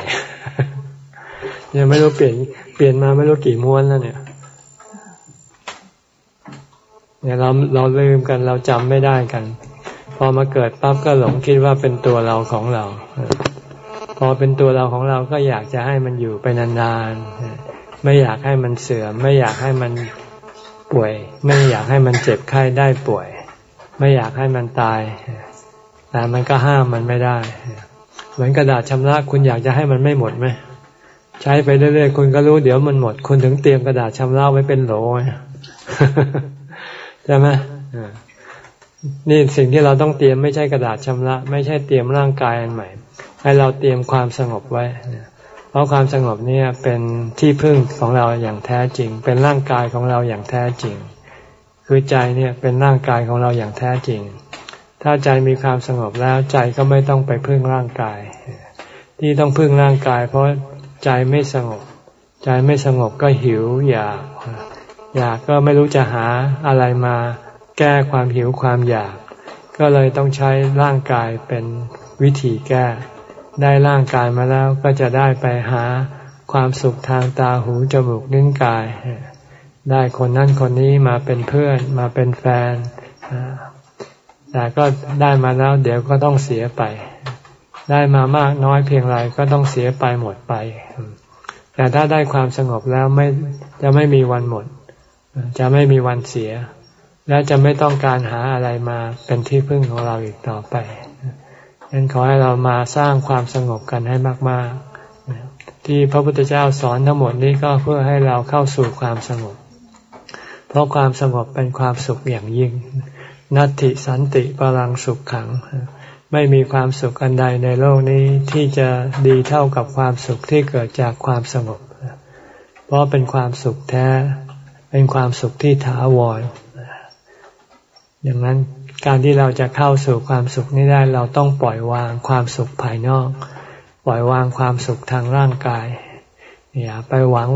ยังไม่รู้เปลี่ยนเปลี่ยนมาไม่รู้กี่ม้วนแล้วเนี่ยเนี่ยเราเราลืมกันเราจำไม่ได้กัน พอมาเกิดปั๊บก็หลงคิดว่าเป็นตัวเราของเรา พอเป็นตัวเราของเราก็อยากจะให้มันอยู่ไปนานๆไม่อยากให้มันเสื่อมไม่อยากให้มันป่วย ไม่อยากให้มันเจ็บไข้ได้ป่วย ไม่อยากให้มันตาย แต่มันก็ห้ามมันไม่ได้ เหมือนกระดาษชำระคุณอยากจะให้มันไม่หมดไหมใช้ไปเรื่อยๆคุณก็รู้เดี๋ยวมันหมด คุณถึงเตรียมกระดาษชำระไว้เป็นโหลใช่ไหมนี่สิ่งที่เราต้องเตรียมไม่ใช่กระดาษชำระ ไม่ใช่เตรียมร่างกายอันใหม่ ให้เราเตรียมความสงบไว้ เพราะความสงบเนี่ยเป็นที่พึ่งของเราอย่างแท้จริง เป็นร่างกายของเราอย่างแท้จริง คือใจเนี่ยเป็นร่างกายของเราอย่างแท้จริง ถ้าใจมีความสงบแล้วใจก็ไม่ต้องไปพึ่งร่างกาย ที่ต้องพึ่งร่างกาย เพราะใจไม่สงบ ใจไม่สงบก็หิวอยาก อยากก็ไม่รู้จะหาอะไรมาแก้ความหิวความอยาก ก็เลยต้องใช้ร่างกายเป็นวิธีแก้ ได้ร่างกายมาแล้วก็จะได้ไปหาความสุขทางตาหูจมูกนิ้นกาย ได้คนนั้นคนนี้มาเป็นเพื่อนมาเป็นแฟน แต่ก็ได้มาแล้ว เดี๋ยวก็ต้องเสียไป ได้มามากน้อยเพียงไรก็ต้องเสียไปหมดไป แต่ถ้าได้ความสงบแล้วไม่จะไม่มีวันหมด จะไม่มีวันเสีย และจะไม่ต้องการหาอะไรมาเป็นที่พึ่งของเราอีกต่อไปฉะนั้นขอให้เรามาสร้างความสงบกันให้มาก ๆ ที่พระพุทธเจ้าสอนทั้งหมดนี้ก็เพื่อให้เราเข้าสู่ความสงบ เพราะความสงบเป็นความสุขอย่างยิ่ง นัตติสันติปรังสุขขัง ไม่มีความสุขอันใดในโลกนี้ที่จะดีเท่ากับความสุขที่เกิดจากความสงบ เพราะเป็นความสุขแท้ เป็นความสุขที่ถาวรอย่างนั้นการที่เราจะเข้าสู่ความสุขนี้ได้เราต้องปล่อยวางความสุขภายนอก ปล่อยวางความสุขทางร่างกาย อย่าไปหวัง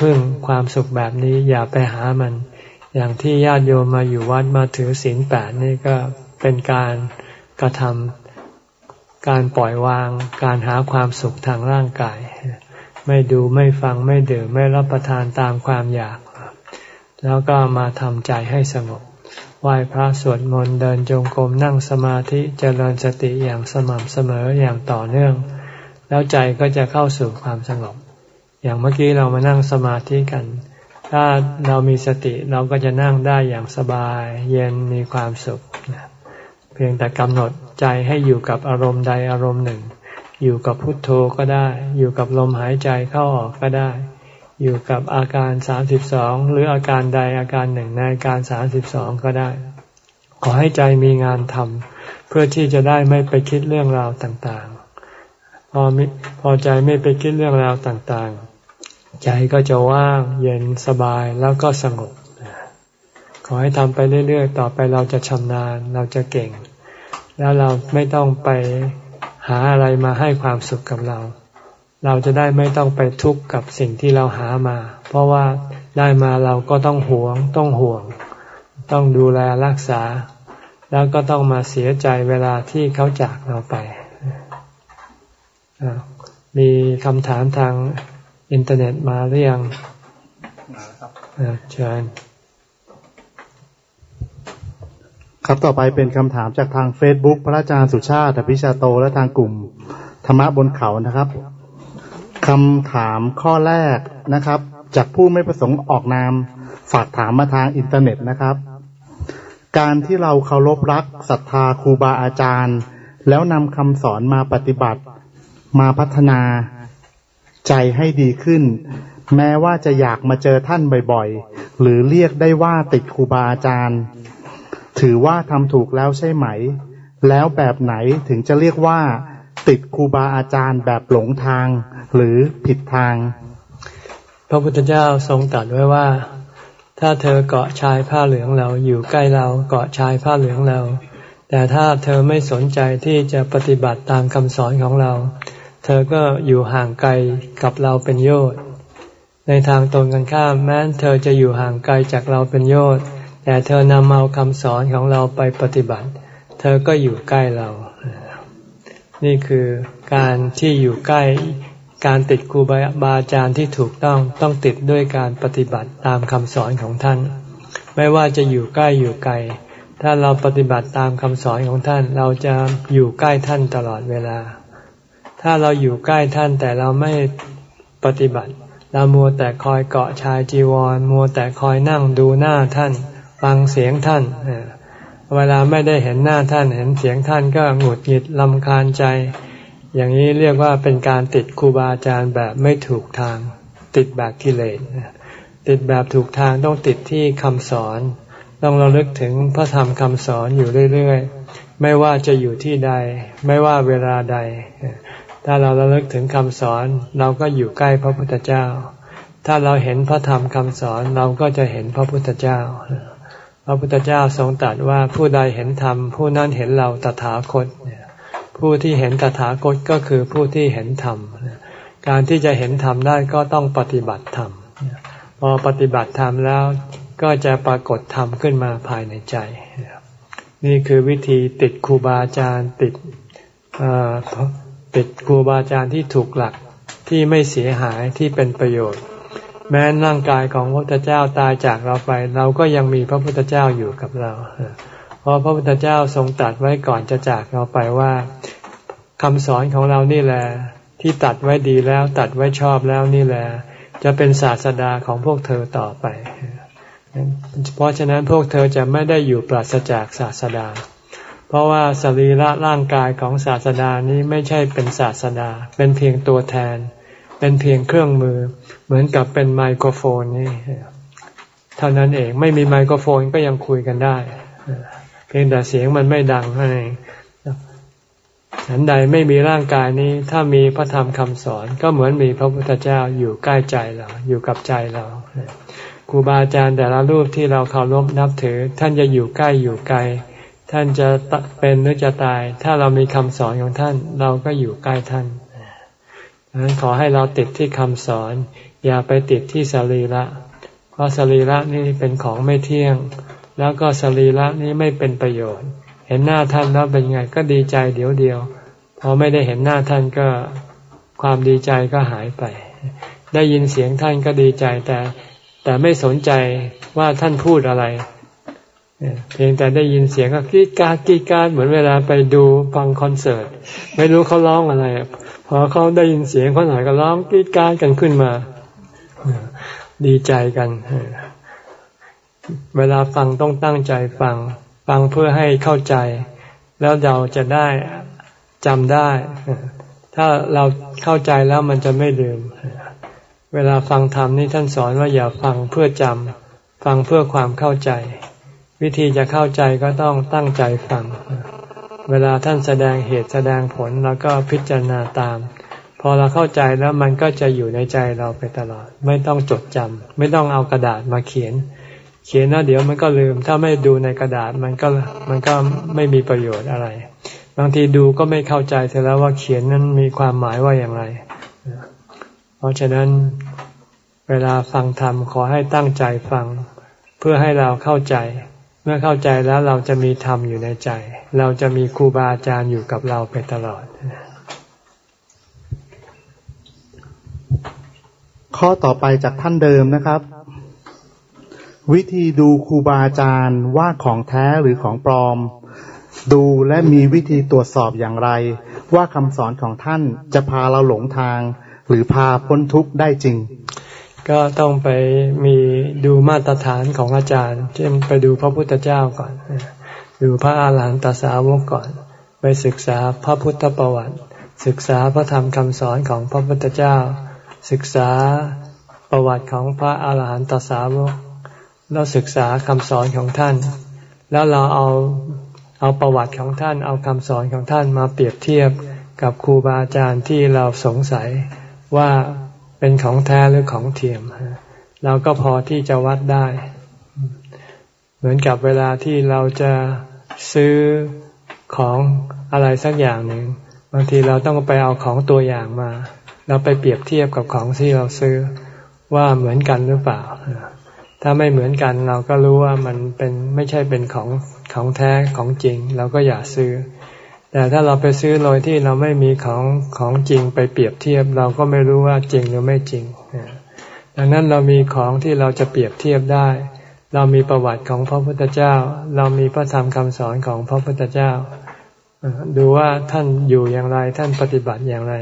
พึ่งความสุขแบบนี้อย่าไปหามัน อย่างที่ญาติโยมมาอยู่วัดมาถือศีลแปดนี่ก็เป็นการกระทำการปล่อยวาง การหาความสุขทางร่างกาย ไม่ดูไม่ฟังไม่ดื่มไม่รับประทานตามความอยาก แล้วก็มาทำใจให้สงบไหว้พระสวดมนต์เดินจงกรมนั่งสมาธิเจริญสติอย่างสม่ำเสมออย่างต่อเนื่อง แล้วใจก็จะเข้าสู่ความสงบ อย่างเมื่อกี้เรามานั่งสมาธิกัน ถ้าเรามีสติเราก็จะนั่งได้อย่างสบาย เย็นมีความสุข เพียงแต่กำหนดใจให้อยู่กับอารมณ์ใดอารมณ์หนึ่ง อยู่กับพุทโธก็ได้ อยู่กับลมหายใจเข้าออกก็ได้ อยู่กับอาการสามสิบสองหรืออาการใดอาการหนึ่งในอาการสามสิบสองก็ได้ ขอให้ใจมีงานทำเพื่อที่จะได้ไม่ไปคิดเรื่องราวต่างๆ พอพอใจไม่ไปคิดเรื่องราวต่างๆ ใจก็จะว่างเย็นสบายแล้วก็สงบขอให้ทำไปเรื่อยๆ ต่อไปเราจะชำนาญเราจะเก่ง แล้วเราไม่ต้องไปหาอะไรมาให้ความสุขกับเรา เราจะได้ไม่ต้องไปทุกข์กับสิ่งที่เราหามา เพราะว่าได้มาเราก็ต้องหวง ต้องห่วง ต้องดูแลรักษา แล้วก็ต้องมาเสียใจเวลาที่เขาจากเราไป มีคำถามทาง อินเทอร์เน็ตมาหรือยังมาแล้วครับเชิญครับต่อไปเป็นคำถามจากทาง Facebook พระอาจารย์สุชาติพิชาโตและทางกลุ่มธรรมะบนเขานะครับคำถามข้อแรกนะครับ จากผู้ไม่ประสงค์ออกนามฝากถามมาทางอินเทอร์เน็ตนะครับ การที่เราเคารพรักศรัทธาครูบาอาจารย์ แล้วนำคำสอนมาปฏิบัติ มาพัฒนา ใจให้ดีขึ้น แม้ว่าจะอยากมาเจอท่านบ่อยๆ หรือเรียกได้ว่าติดครูบาอาจารย์ ถือว่าทำถูกแล้วใช่ไหม แล้วแบบไหนถึงจะเรียกว่า ติดครูบาอาจารย์แบบหลงทาง หรือผิดทาง พระพุทธเจ้าทรงตรัสไว้ว่า ถ้าเธอเกาะชายผ้าเหลืองเราอยู่ใกล้เราเกาะชายผ้าเหลืองเราแต่ถ้าเธอไม่สนใจที่จะปฏิบัติตามคำสอนของเรา เธอก็อยู่ห่างไกลกับเราเป็นโยชน์ในทางตรงกันข้ามแม้เธอจะอยู่ห่างไกลจากเราเป็นโยชน์แต่เธอนำเอาคำสอนของเราไปปฏิบัติ เธอก็อยู่ใกล้เรา นี่คือการที่อยู่ใกล้การติดครูบาอาจารย์ที่ถูกต้องต้องติดด้วยการปฏิบัติตามคำสอนของท่าน ไม่ว่าจะอยู่ใกล้อยู่ไกล ถ้าเราปฏิบัติตามคำสอนของท่าน เราจะอยู่ใกล้ท่านตลอดเวลา ถ้าเราอยู่ใกล้ท่านแต่เราไม่ปฏิบัติ เรามัวแต่คอยเกาะชายจีวร มัวแต่คอยนั่งดูหน้าท่าน ฟังเสียงท่านเวลาไม่ได้เห็นหน้าท่านเห็นเสียงท่านก็หงุดหงิดลำคาญใจ อย่างนี้เรียกว่าเป็นการติดครูบาอาจารย์แบบไม่ถูกทาง ติดแบบกิเลสติดแบบถูกทางต้องติดที่คำสอน ต้องราลึกถึงพระธรรมคำสอนอยู่เรื่อยๆ ไม่ว่าจะอยู่ที่ใด ไม่ว่าเวลาใด ถ้าเราระลึกถึงคำสอนเราก็อยู่ใกล้พระพุทธเจ้า ถ้าเราเห็นพระธรรมคำสอนเราก็จะเห็นพระพุทธเจ้า พระพุทธเจ้าทรงตรัสว่าผู้ใดเห็นธรรมผู้นั้นเห็นเราตถาคต ผู้ที่เห็นตถาคตก็คือผู้ที่เห็นธรรม การที่จะเห็นธรรมได้ก็ต้องปฏิบัติธรรม พอปฏิบัติธรรมแล้วก็จะปรากฏธรรมขึ้นมาภายในใจ นี่คือวิธีติดครูบาอาจารย์ติด ติดครูบาอาจารย์ที่ถูกหลักที่ไม่เสียหายที่เป็นประโยชน์ แม้ร่างกายของพระพุทธเจ้าตายจากเราไป เราก็ยังมีพระพุทธเจ้าอยู่กับเราเพราะพระพุทธเจ้าทรงตัดไว้ก่อนจะจากเราไปว่าคำสอนของเรานี่แหละที่ตัดไว้ดีแล้วตัดไว้ชอบแล้วนี่แหละจะเป็นศาสดาของพวกเธอต่อไป เพราะฉะนั้นพวกเธอจะไม่ได้อยู่ปราศจากศาสดา ราะว่าสรีระร่างกายของศาสดานี้ไม่ใช่เป็นศาสดา เป็นเพียงตัวแทน เป็นเพียงเครื่องมือ เหมือนกับเป็นไมโครโฟนนี่เท่านั้นเองไม่มีไมโครโฟนก็ยังคุยกันได้ เพียงแต่เสียงมันไม่ดังนั่นเองฉันใดไม่มีร่างกายนี้ ถ้ามีพระธรรมคำสอน ก็เหมือนมีพระพุทธเจ้าอยู่ใกล้ใจเรา อยู่กับใจเราครูบาอาจารย์แต่ละรูปที่เราเคารพนับถือ ท่านจะอยู่ใกล้อยู่ไกล ท่านจะเป็นหรือจะตาย ถ้าเรามีคำสอนของท่าน เราก็อยู่ใกล้ท่านดังนั้นขอให้เราติดที่คำสอน อย่าไปติดที่สรีระเพราะสรีระนี่เป็นของไม่เที่ยง แล้วก็สรีระนี้ไม่เป็นประโยชน์ เห็นหน้าท่านแล้วเป็นไงก็ดีใจเดี๋ยวเดียวพอไม่ได้เห็นหน้าท่านก็ความดีใจก็หายไป ได้ยินเสียงท่านก็ดีใจแต่แต่ไม่สนใจว่าท่านพูดอะไร เพียงแต่ได้ยินเสียงก็กีดกากีดการเหมือนเวลาไปดูฟังคอนเสิร์ต ไม่รู้เขาร้องอะไร พอเขาได้ยินเสียงเขาหน่อยก็ร้องกีดการกันขึ้นมา ดีใจกัน เวลาฟังต้องตั้งใจฟัง ฟังเพื่อให้เข้าใจ แล้วเราจะได้จำได้ ถ้าเราเข้าใจแล้วมันจะไม่ลืม เวลาฟังธรรมนี่ท่านสอนว่าอย่าฟังเพื่อจำฟังเพื่อความเข้าใจ วิธีจะเข้าใจก็ต้องตั้งใจฟัง เวลาท่านแสดงเหตุแสดงผลแล้วก็พิจารณาตาม พอเราเข้าใจแล้วมันก็จะอยู่ในใจเราไปตลอด ไม่ต้องจดจำไม่ต้องเอากระดาษมาเขียน เขียนแล้วเดี๋ยวมันก็ลืม ถ้าไม่ดูในกระดาษมันก็มันก็ไม่มีประโยชน์อะไร บางทีดูก็ไม่เข้าใจเสียแล้วว่าเขียนนั้นมีความหมายว่าอย่างไร เพราะฉะนั้นเวลาฟังธรรมขอให้ตั้งใจฟัง เพื่อให้เราเข้าใจ เมื่อเข้าใจแล้วเราจะมีธรรมอยู่ในใจ เราจะมีครูบาอาจารย์อยู่กับเราไปตลอด ข้อต่อไปจากท่านเดิมนะครับ วิธีดูครูบาอาจารย์ว่าของแท้หรือของปลอม ดูและมีวิธีตรวจสอบอย่างไร ว่าคำสอนของท่านจะพาเราหลงทาง หรือพาพ้นทุกข์ได้จริง ก็ต้องไปมีดูมาตรฐานของอาจารย์ เช่นไปดูพระพุทธเจ้าก่อน ดูพระอาหารหันตสาวกก่อน ไปศึกษาพระพุทธประวัติ ศึกษาพระธรรมคำสอนของพระพุทธเจ้า ศึกษาประวัติของพระอาหารหันตสาวกเราศึกษาคำสอนของท่าน แล้วเราเอาเอาประวัติของท่าน เอาคำสอนของท่านมาเปรียบเทียบกับครูบาอาจารย์ที่เราสงสัยว่า เป็นของแท้หรือของเทียมเราก็พอที่จะวัดได้ เหมือนกับเวลาที่เราจะซื้อของอะไรสักอย่างหนึ่งบางทีเราต้องไปเอาของตัวอย่างมา เราไปเปรียบเทียบกับของที่เราซื้อว่าเหมือนกันหรือเปล่า ถ้าไม่เหมือนกันเราก็รู้ว่ามันเป็นไม่ใช่เป็นของของแท้ของจริง เราก็อย่าซื้อ แต่ถ้าเราไปซื้อโดยที่เราไม่มีของของจริงไปเปรียบเทียบ เราก็ไม่รู้ว่าจริงหรือไม่จริง ดังนั้นเรามีของที่เราจะเปรียบเทียบได้ เรามีประวัติของพระพุทธเจ้า เรามีพระธรรมคำสอนของพระพุทธเจ้า ดูว่าท่านอยู่อย่างไร ท่านปฏิบัติอย่างไร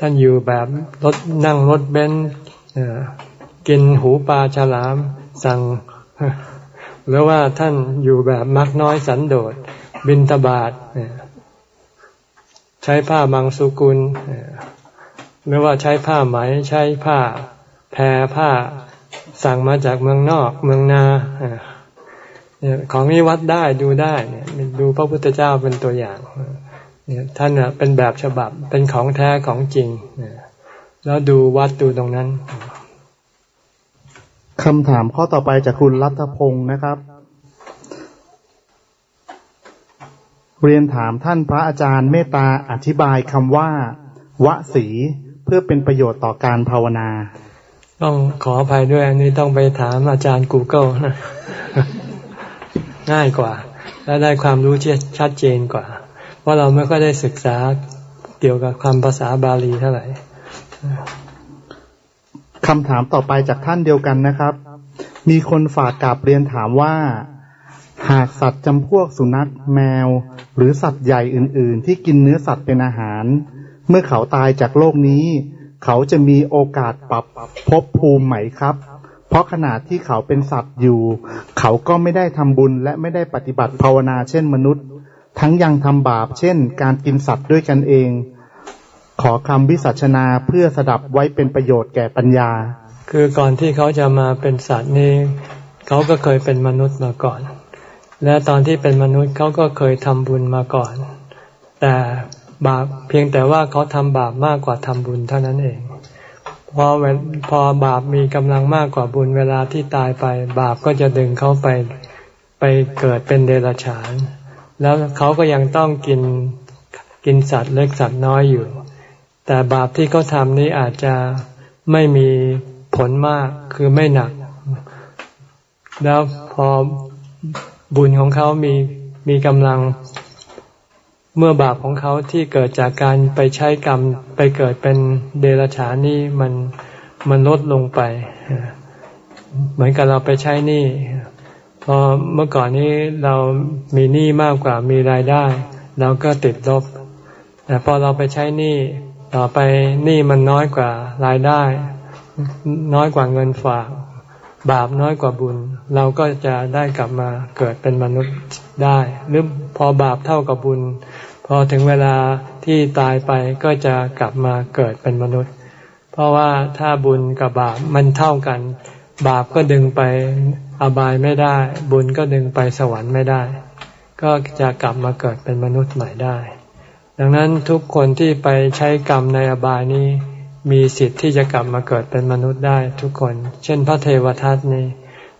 ท่านอยู่แบบรถนั่งรถเบนซ์กินหูปลาฉลามสั่งหรือว่าท่านอยู่แบบมักน้อยสันโดษบินตบาท ช้ผ้าบางสุกุลหรือว่าใช้ผ้าไหมใช้ผ้าแพรผ้าสั่งมาจากเมืองนอกเมืองนาของนี้วัดได้ดูได้เนี่ยดูพระพุทธเจ้าเป็นตัวอย่างเนี่ยท่านเป็นแบบฉบับเป็นของแท้ของจริงแล้วดูวัดดูตรงนั้นคำถามข้อต่อไปจากคุณรัตพงศ์นะครับ เรียนถามท่านพระอาจารย์เมตตาอธิบายคำว่าวสีเพื่อเป็นประโยชน์ต่อการภาวนา ต้องขออภัยด้วยอันนี้ต้องไปถามอาจารย์ Google นะง่ายกว่า และได้ความรู้ชัดเจนกว่า เพราะเราไม่ค่อยได้ศึกษาเกี่ยวกับคำภาษาบาลีเท่าไหร่คำถามต่อไปจากท่านเดียวกันนะครับ มีคนฝากกลับเรียนถามว่า หากสัตว์จำพวกสุนัขแมว หรือสัตว์ใหญ่อื่น ๆ ที่กินเนื้อสัตว์เป็นอาหาร เมื่อเขาตายจากโลกนี้ เขาจะมีโอกาสปรับภพภูมิไหม่ครับ เพราะขณะที่เขาเป็นสัตว์อยู่ เขาก็ไม่ได้ทำบุญและไม่ได้ปฏิบัติภาวนาเช่นมนุษย์ ทั้งยังทำบาปเช่น การกินสัตว์ด้วยกันเอง ขอคำวิสัชนาเพื่อสดับไว้เป็นประโยชน์แก่ปัญญา คือก่อนที่เขาจะมาเป็นสัตว์นี่เขาก็เคยเป็นมนุษย์มาก่อน และตอนที่เป็นมนุษย์เขาก็เคยทำบุญมาก่อน แต่บาปเพียงแต่ว่าเขาทำบาปมากกว่าทำบุญเท่านั้นเองพอพอบาปมีกำลังมากกว่าบุญเวลาที่ตายไป บาปก็จะดึงเขาไปไปเกิดเป็นเดรัจฉาน แล้วเขาก็ยังต้องกินกินสัตว์เล็กสัตว์น้อยอยู่ แต่บาปที่เขาทำนี้อาจจะไม่มีผลมากคือไม่หนัก แล้วพอ บุญของเขามีมีกำลังเมื่อบาปของเขาที่เกิดจากการไปใช้กรรมไปเกิดเป็นเดรัจฉานี่มันมันลดลงไป เหมือนกับเราไปใช้หนี้พอเมื่อก่อนนี้เรามีหนี้มากกว่ามีรายได้เราก็ติดลบ แต่พอเราไปใช้หนี้ต่อไปหนี่มันน้อยกว่ารายได้ น้อยกว่าเงินฝาก บาปน้อยกว่าบุญ เราก็จะได้กลับมาเกิดเป็นมนุษย์ได้ หรือพอบาปเท่ากับบุญ พอถึงเวลาที่ตายไปก็จะกลับมาเกิดเป็นมนุษย์ เพราะว่าถ้าบุญกับบาปมันเท่ากัน บาปก็ดึงไปอบายไม่ได้ บุญก็ดึงไปสวรรค์ไม่ได้ ก็จะกลับมาเกิดเป็นมนุษย์ใหม่ได้ ดังนั้นทุกคนที่ไปใช้กรรมในอบายนี้ มีสิทธิ์ที่จะกลับมาเกิดเป็นมนุษย์ได้ทุกคน เช่นพระเทวทัตนี้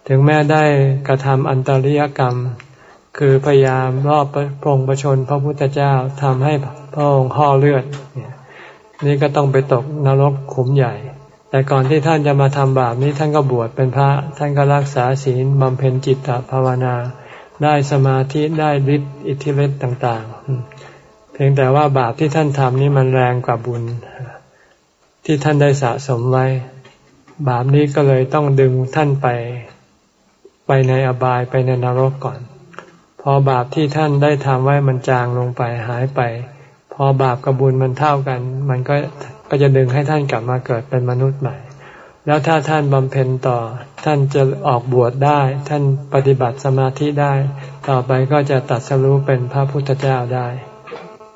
ถึงแม้ได้กระทำอันตริยกรรม คือพยายามรอบพระองค์ประชนพระพุทธเจ้าทำให้พระองค์ห่อเลือด นี่ก็ต้องไปตกนรกขุมใหญ่ แต่ก่อนที่ท่านจะมาทำบาปนี้ท่านก็บวชเป็นพระ ท่านก็รักษาศีลบำเพ็ญจิตตภาวนา ได้สมาธิได้ฤทธิ์อิทธิฤทธิ์ต่าง ๆ เพียงแต่ว่าบาปที่ท่านทำนี้มันแรงกว่าบุญ ที่ท่านได้สะสมไว้ บาปนี้ก็เลยต้องดึงท่านไป ไปในอบายไปในนรกก่อน พอบาปที่ท่านได้ทำไว้มันจางลงไปหายไป พอบาปกับบุญมันเท่ากัน มันก็ก็จะดึงให้ท่านกลับมาเกิดเป็นมนุษย์ใหม่ แล้วถ้าท่านบำเพ็ญต่อ ท่านจะออกบวชได้ ท่านปฏิบัติสมาธิได้ ต่อไปก็จะตัดสรู้เป็นพระพุทธเจ้าได้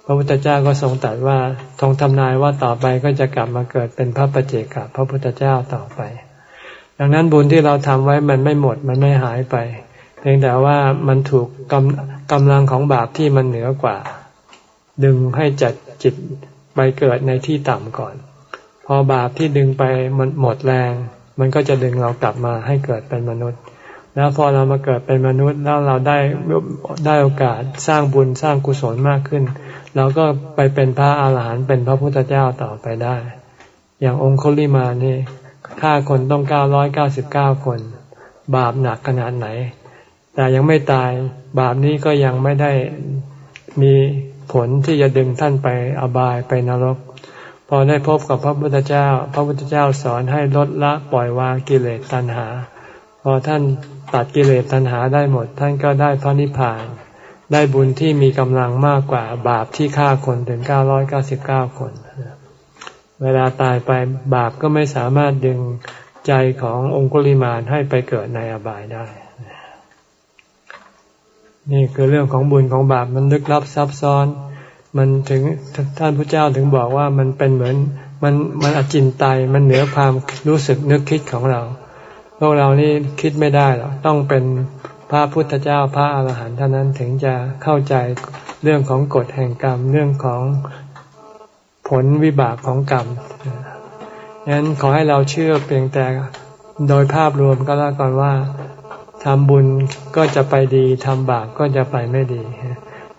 พระพุทธเจ้าก็ทรงตรัสว่าทรงทำนายว่าต่อไปก็จะกลับมาเกิดเป็นพระปเจกับพระพุทธเจ้าต่อไป ดังนั้นบุญที่เราทำไว้มันไม่หมดมันไม่หายไป เพียงแต่ว่ามันถูกกำกำลังของบาปที่มันเหนือกว่า ดึงให้จัดจิตไปเกิดในที่ต่ำก่อน พอบาปที่ดึงไปมันหมดแรง มันก็จะดึงเรากลับมาให้เกิดเป็นมนุษย์ แล้วพอเรามาเกิดเป็นมนุษย์แล้วเราได้ได้โอกาสสร้างบุญสร้างกุศลมากขึ้น เราก็ไปเป็นพระอาหารหันต์เป็นพระพุทธเจ้าต่อไปได้ อย่างองคุลิมานี่ฆ่าคนต้องเก้าร้อยเก้าสิบเก้าคน บาปหนักขนาดไหน แต่ยังไม่ตายบาปนี้ก็ยังไม่ได้มีผลที่จะดึงท่านไปอบายไปนรก พอได้พบกับพระพุทธเจ้า พระพุทธเจ้าสอนให้ลดละปล่อยวางกิเลสตัณหา พอท่าน ตัดกิเลสตัณหาได้หมด ท่านก็ได้พระนิพพาน ได้บุญที่มีกำลังมากกว่าบาปที่ฆ่าคนถึงเก้าร้อยเก้าสิบเก้าคน เวลาตายไปบาปก็ไม่สามารถดึงใจขององคุลิมานให้ไปเกิดในอบายได้ นี่คือเรื่องของบุญของบาปมันลึกลับซับซ้อน มันถึงท่านพระเจ้าถึงบอกว่ามันเป็นเหมือนมันมันอจินไตยมันเหนือความรู้สึกนึกคิดของเรา วกเรานี่คิดไม่ได้หรอกต้องเป็นพระพุทธเจ้าพระอาหารหันต์เท่านั้นถึงจะเข้าใจเรื่องของกฎแห่งกรรมเรื่องของผลวิบากของกรรมฉะนั้นขอให้เราเชื่อเพียงแต่โดยภาพรวมก็แล้วกันว่าทำบุญก็จะไปดีทำบาปก็จะไปไม่ดี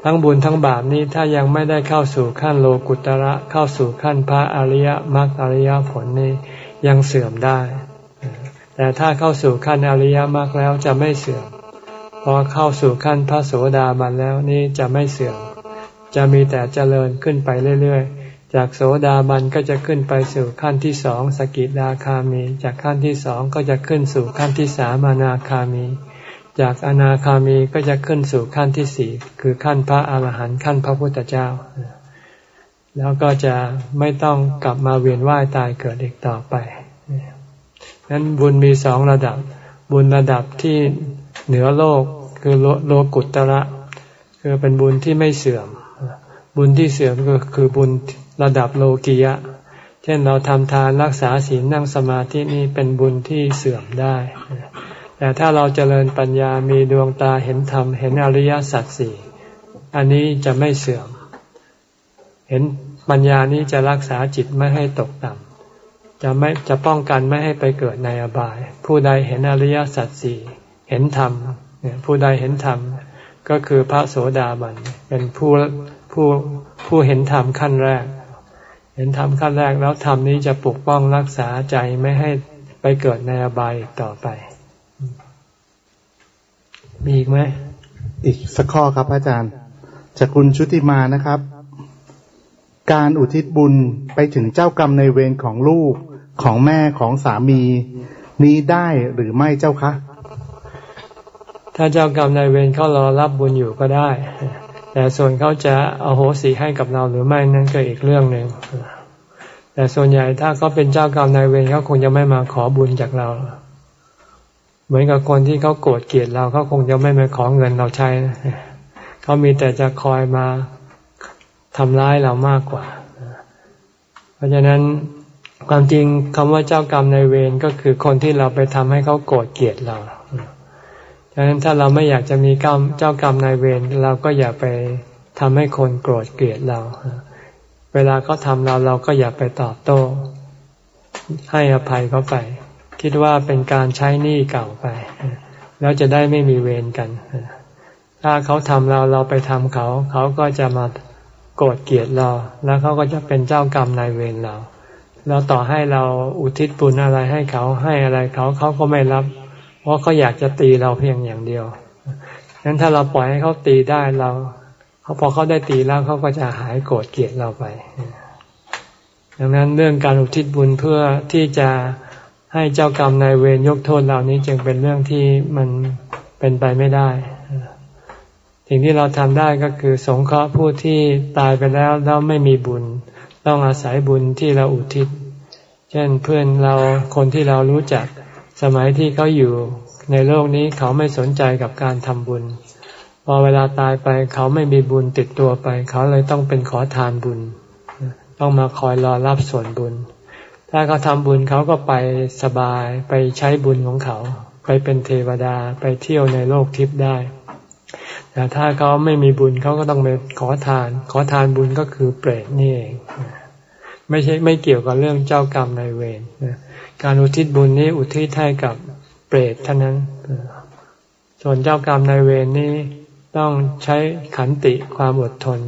ทั้งบุญทั้งบาปนี้ถ้ายังไม่ได้เข้าสู่ขั้นโลกุตระเข้าสู่ขั้นพระอริยมรรคอริยผลนี้ยังเสื่อมได้ แต่ถ้าเข้าสู่ขั้นอริยมรรคแล้วจะไม่เสื่อมพอเข้าสู่ขั้นพระโสดาบันแล้วนี่จะไม่เสื่อม จะมีแต่เจริญขึ้นไปเรื่อยๆ จากโสดาบันก็จะขึ้นไปสู่ขั้นที่สองสกิดาคามี จากขั้นที่สองก็จะขึ้นสู่ขั้นที่สามอนาคามี จากอนาคามีก็จะขึ้นสู่ขั้นที่สี่คือขั้นพระอาหารหันต์ขั้นพระพุทธเจ้า แล้วก็จะไม่ต้องกลับมาเวียนว่ายตายเกิดอีกต่อไป นั้นบุญมีสองระดับ บุญระดับที่เหนือโลกคือโลกุตระคือเป็นบุญที่ไม่เสื่อม บุญที่เสื่อมก็คือบุญระดับโลกียะ เช่นเราทำทานรักษาศีลนั่งสมาธินี่เป็นบุญที่เสื่อมได้ แต่ถ้าเราเจริญปัญญามีดวงตาเห็นธรรมเห็นอริยสัจสี่อันนี้จะไม่เสื่อม เห็นปัญญานี้จะรักษาจิตไม่ให้ตกต่ำ จะไม่จะป้องกันไม่ให้ไปเกิดในอบาย ผู้ใดเห็นอริยสัจสี่เห็นธรรมผู้ใดเห็นธรรมก็คือพระโสดาบันเป็นผู้ผู้ผู้เห็นธรรมขั้นแรก เห็นธรรมขั้นแรกแล้วธรรมนี้จะปกป้องรักษาใจไม่ให้ไปเกิดในอบายต่อไป มีอีกไหม อีกสักข้อครับอาจารย์ จากคุณชุติมานะครับ การอุทิศบุญไปถึงเจ้ากรรมในเวรของลูก ของแม่ของสามีนี้ได้หรือไม่เจ้าคะ ถ้าเจ้ากรรมนายเวรเขารอรับบุญอยู่ก็ได้ แต่ส่วนเขาจะเอาโหสิให้กับเราหรือไม่นั่นก็อีกเรื่องหนึ่งแต่ส่วนใหญ่ถ้าเขาเป็นเจ้ากรรมนายเวรเขาคงจะไม่มาขอบุญจากเรา เหมือนกับคนที่เขาโกรธเกลียดเราเขาคงจะไม่มาขอเงินเราใช้เขามีแต่จะคอยมาทำร้ายเรามากกว่า เพราะฉะนั้น ความจริงคำว่าเจ้ากรรมนายเวรก็คือคนที่เราไปทำให้เขาโกรธเกลียดเราดังนั้นถ้าเราไม่อยากจะมีกรรมเจ้ากรรมนายเวรเราก็อย่าไปทำให้คนโกรธเกลียดเรา เวลาเขาทำเราเราก็อย่าไปตอบโต้ ให้อภัยเขาไป คิดว่าเป็นการใช้หนี้เก่าไป แล้วจะได้ไม่มีเวรกัน ถ้าเขาทำเราเราไปทำเขา เขาก็จะมาโกรธเกลียดเรา แล้วเขาก็จะเป็นเจ้ากรรมนายเวรเรา แล้วต่อให้เราอุทิศบุญอะไรให้เขาให้อะไรเขาเขาก็ไม่รับ เพราะเขาอยากจะตีเราเพียงอย่างเดียวงั้นถ้าเราปล่อยให้เขาตีได้เราเขาพอเขาได้ตีแล้วเขาก็จะหายโกรธเกลียดเราไปดังนั้นเรื่องการอุทิศบุญเพื่อที่จะให้เจ้ากรรมนายเวรยกโทษเหล่านี้จึงเป็นเรื่องที่มันเป็นไปไม่ได้สิ่งที่เราทำได้ก็คือ สงเคราะห์ผู้ที่ตายไปแล้วแล้วไม่มีบุญ ต้องอาศัยบุญที่เราอุทิศ เช่นเพื่อนเราคนที่เรารู้จัก สมัยที่เขาอยู่ในโลกนี้เขาไม่สนใจกับการทำบุญ พอเวลาตายไปเขาไม่มีบุญติดตัวไป เขาเลยต้องเป็นขอทานบุญ ต้องมาคอยรอรับส่วนบุญ ถ้าเขาทำบุญเขาก็ไปสบายไปใช้บุญของเขา ไปเป็นเทวดาไปเที่ยวในโลกทิพย์ได้ แต่ถ้าเขาไม่มีบุญเขาก็ต้องไปขอทาน ขอทานบุญก็คือเปรตนี่เองไม่ใช่ไม่เกี่ยวกับเรื่องเจ้ากรรมนายเวรการอุทิศบุญนี้อุทิศให้กับเปรตเท่านั้น ส่วนเจ้ากรรมนายเวรนี้ต้องใช้ขันติความอดทน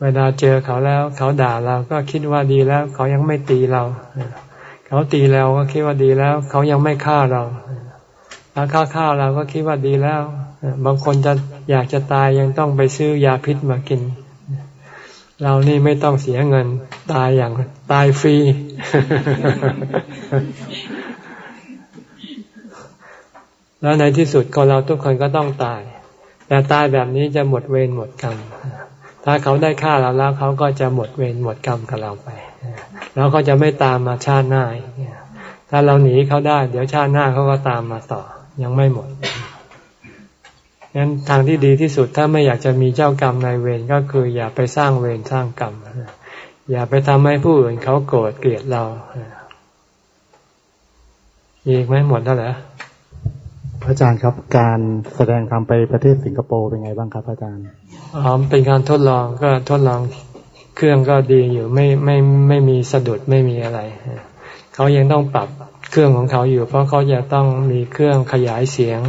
เวลาเจอเขาแล้ว เขาด่าเราก็คิดว่าดีแล้ว เขายังไม่ตีเรา เขาตีเราก็คิดว่าดีแล้ว เขายังไม่ฆ่าเราถ้าฆ่าฆ่าเราก็คิดว่าดีแล้ว บางคนจะ อยากจะตายยังต้องไปซื้อยาพิษมากิน เรานี่ไม่ต้องเสียเงิน ตายอย่างตายฟรี แล้วในที่สุดคนเราทุกคนก็ต้องตาย แต่ตายแบบนี้จะหมดเวรหมดกรรม ถ้าเขาได้ฆ่าเราแล้วเขาก็จะหมดเวรหมดกรรมกับเราไป แล้วเขาจะไม่ตามมาชาติหน้าถ้าเราหนีเขาได้ เดี๋ยวชาติหน้าเขาก็ตามมาต่อ ยังไม่หมด งั้นทางที่ดีที่สุดถ้าไม่อยากจะมีเจ้ากรรมนายเวรก็คือ อย่าไปสร้างเวรสร้างกรรม อย่าไปทำให้ผู้อื่นเขาโกรธเกลียดเราอีกไหมหมดแล้วเหรอพระอาจารย์ครับ การแสดงธรรมไปประเทศสิงคโปร์เป็นไงบ้างครับอาจารย์อ๋อเป็นการทดลองก็ทดลองเครื่องก็ดีอยู่ไม่ไม่ไม่มีสะดุดไม่มีอะไร เขายังต้องปรับเครื่องของเขาอยู่ เพราะเขาจะต้องมีเครื่องขยายเสียง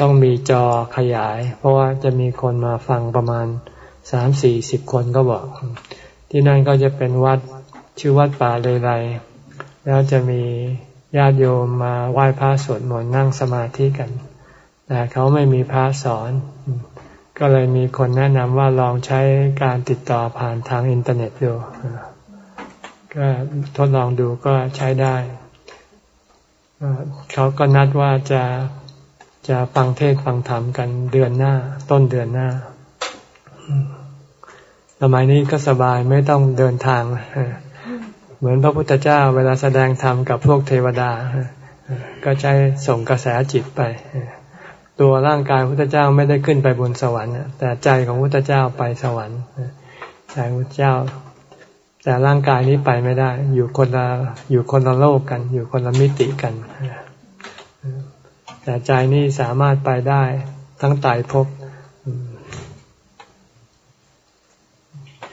ต้องมีจอขยาย เพราะว่าจะมีคนมาฟังประมาณสามสี่สิบคนก็บอก ที่นั่นก็จะเป็นวัดชื่อวัดป่าเลไรแล้วจะมีญาติโยมมาไหว้พระสวดมนต์นั่งสมาธิกัน แต่เขาไม่มีพระสอน ก็เลยมีคนแนะนำว่าลองใช้การติดต่อผ่านทางอินเทอร์เน็ตดูก็ทดลองดูก็ใช้ได้ เขาก็นัดว่าจะ จะฟังเทศฟังธรรมกันเดือนหน้า ต้นเดือนหน้า สมัยนี้ก็สบายไม่ต้องเดินทาง เหมือนพระพุทธเจ้าเวลาแสดงธรรมกับพวกเทวดา ก็ใช้ส่งกระแสจิตไป ตัวร่างกายพุทธเจ้าไม่ได้ขึ้นไปบนสวรรค์ แต่ใจของพุทธเจ้าไปสวรรค์ใจพุทธเจ้า แต่ร่างกายนี้ไปไม่ได้ อยู่คนละอยู่คนละโลกกัน อยู่คนละมิติกัน แต่ใจนี่สามารถไปได้ทั้งตายภพ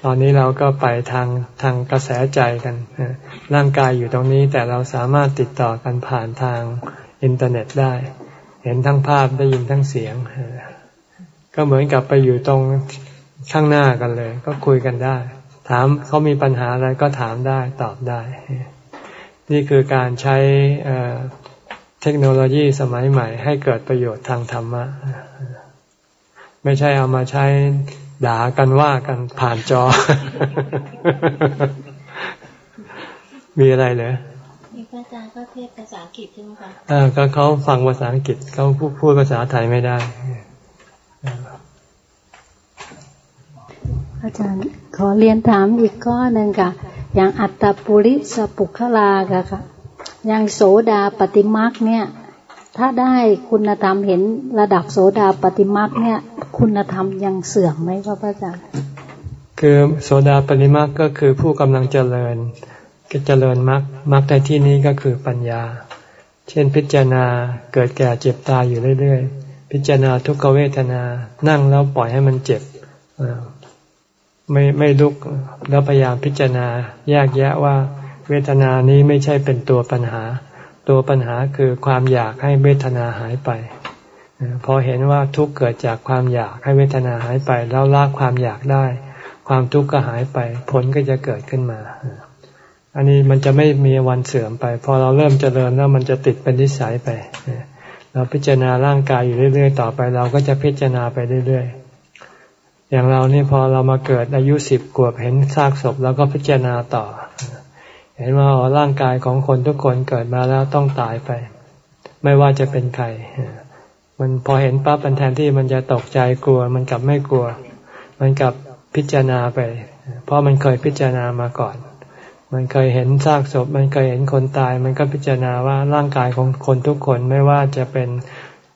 ตอนนี้เราก็ไปทางทางกระแสใจกันร่างกายอยู่ตรงนี้แต่เราสามารถติดต่อกันผ่านทางอินเทอร์เน็ตได้ เห็นทั้งภาพได้ยินทั้งเสียง ก็เหมือนกับไปอยู่ตรงข้างหน้ากันเลย ก็คุยกันได้ ถามเขามีปัญหาอะไรก็ถามได้ตอบได้ นี่คือการใช้ เทคโนโลยีสมัยใหม่ ให้เกิดประโยชน์ทางธรรมะ ไม่ใช่เอามาใช้ด่ากันว่ากันผ่านจอ มีอะไรเหรอมีพระอาจารย์ก็เทศภาษาอังกฤษใช่ไหมคะอ่าก็เขาฟังภาษาอังกฤษเขาพูดพูดภาษาไทยไม่ได้อาจารย์ขอเรียนถามอีกข้อหนึ่งค่ะ อย่างอัตตปุริสปุคลาค่ะ อย่างโสดาปฏิมักเนี่ย ถ้าได้คุณธรรมเห็นระดับโสดาปฏิมักเนี่ย คุณธรรมยังเสื่อมไหมครับอาจารย์คือโสดาปฏิมักก็คือผู้กำลังเจริญเจริญมรรคมรรคในที่นี้ก็คือปัญญา เช่นพิจารณาเกิดแก่เจ็บตายอยู่เรื่อยๆ พิจารณาทุกขเวทนา นั่งแล้วปล่อยให้มันเจ็บไม่ไม่ลุกแล้วพยายามพิจารณาแยกแยะว่า เวทนานี้ไม่ใช่เป็นตัวปัญหา ตัวปัญหาคือความอยากให้เวทนาหายไป พอเห็นว่าทุกเกิดจากความอยากให้เวทนาหายไป แล้วละความอยากได้ ความทุกข์ก็หายไป ผลก็จะเกิดขึ้นมา อันนี้มันจะไม่มีวันเสื่อมไป พอเราเริ่มเจริญแล้วมันจะติดเป็นนิสัยไป เราพิจารณาร่างกายอยู่เรื่อย ๆ ต่อไป เราก็จะพิจารณาไปเรื่อย ๆอย่างเรานี่พอเรามาเกิดอายุสิบขวบเห็นซากศพแล้วก็พิจารณาต่อ เห็นว่าร่างกายของคนทุกคนเกิดมาแล้วต้องตายไป ไม่ว่าจะเป็นใครมันพอเห็นปั๊บมันแทนที่มันจะตกใจกลัว มันกลับไม่กลัว มันกลับพิจารณาไป เพราะมันเคยพิจารณามาก่อน มันเคยเห็นซากศพ มันเคยเห็นคนตาย มันก็พิจารณาว่าร่างกายของคนทุกคนไม่ว่าจะเป็น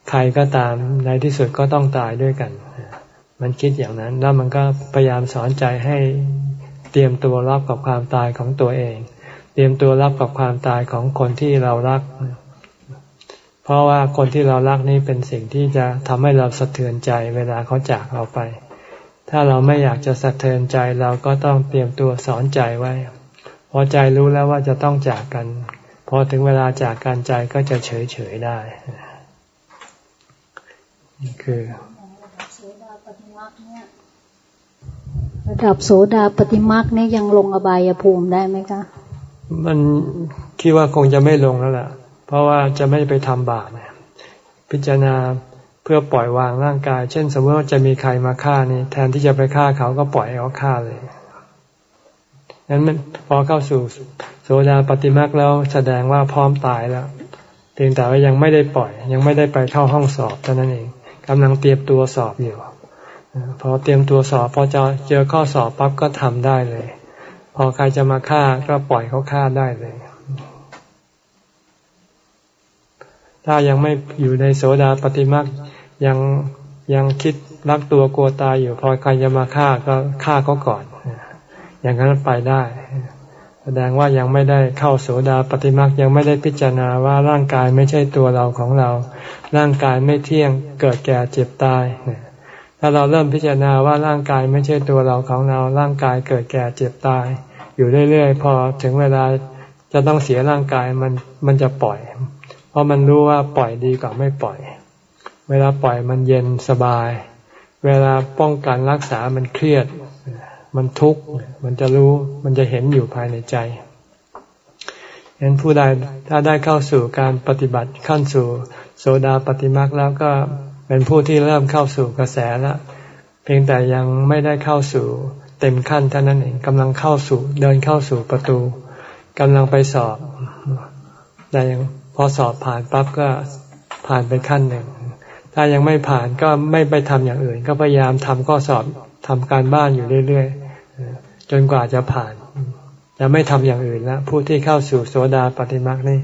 ใครก็ตามในที่สุดก็ต้องตายด้วยกัน มันคิดอย่างนั้น แล้วมันก็พยายามสอนใจให้เตรียมตัวรับกับความตายของตัวเอง รียมตัวรับกับความตายของคนที่เรารัก เพราะว่าคนที่เรารักนี่เป็นสิ่งที่จะทำให้เราสะเทือนใจเวลาเขาจากเราไป ถ้าเราไม่อยากจะสะเทือนใจเราก็ต้องเตรียมตัวสอนใจไว้ พอใจรู้แล้วว่าจะต้องจากกัน พอถึงเวลาจากกันใจก็จะเฉยเฉยได้ นี่คือระดับโสดาปฏิมาคนี่ยยังลงอบายภูมิได้ไหมคะ มันคิดว่าคงจะไม่ลงแล้วล่ะ เพราะว่าจะไม่ไปทำบาปพิจารณาเพื่อปล่อยวางร่างกาย เช่น สมมติว่าจะมีใครมาฆ่านี่ แทนที่จะไปฆ่าเขาก็ปล่อยเขาฆ่าเลยนั้นมันพอเข้าสู่โสดาปฏิมาคแล้วแสดงว่าพร้อมตายแล้วเพียงแต่ว่ายังไม่ได้ปล่อย ยังไม่ได้ไปเข้าห้องสอบเท่านั้นเองกำลังเตรียมตัวสอบอยู่พอเตรียมตัวสอบพอจะเจอข้อสอบปั๊บก็ทำได้เลย อใครจะมาฆ่าก็ปล่อยเขาฆ่าได้เลย ถ้ายังไม่อยู่ในโสดาปฏิมาคยังยังคิดรักตัวกลัวตายอยู่ พอใครจะมาฆ่าก็ฆ่าเขาก่อน อย่างนั้นไปได้ แสดงว่ายังไม่ได้เข้าโสดาปฏิมาคยังไม่ได้พิจารณาว่าร่างกายไม่ใช่ตัวเราของเรา ร่างกายไม่เที่ยงเกิดแก่เจ็บตายถ้าเราเริ่มพิจารณาว่าร่างกายไม่ใช่ตัวเราของเรา ร่างกายเกิดแก่เจ็บตาย อยู่เรื่อยๆพอถึงเวลาจะต้องเสียร่างกายมันมันจะปล่อย เพราะมันรู้ว่าปล่อยดีกว่าไม่ปล่อย เวลาปล่อยมันเย็นสบาย เวลาป้องกันรักษามันเครียด มันทุกข์มันจะรู้มันจะเห็นอยู่ภายในใจเห็นผู้ใดถ้าได้เข้าสู่การปฏิบัติขั้นสู่โสดาปฏิมาคแล้วก็เป็นผู้ที่เริ่มเข้าสู่กระแสแล้วเพียงแต่ยังไม่ได้เข้าสู่ เต็มขั้นเท่านั้นเองกำลังเข้าสู่เดินเข้าสู่ประตูกำลังไปสอบแต่ยังพอสอบผ่านปั๊บก็ผ่านไปขั้นหนึ่ง ถ้ายังไม่ผ่านก็ไม่ไปทำอย่างอื่น ก็พยายามทำข้อสอบทำการบ้านอยู่เรื่อยๆจนกว่าจะผ่านจะไม่ทำอย่างอื่นล้วผู้ที่เข้าสู่โสดาปฏิมาคนี่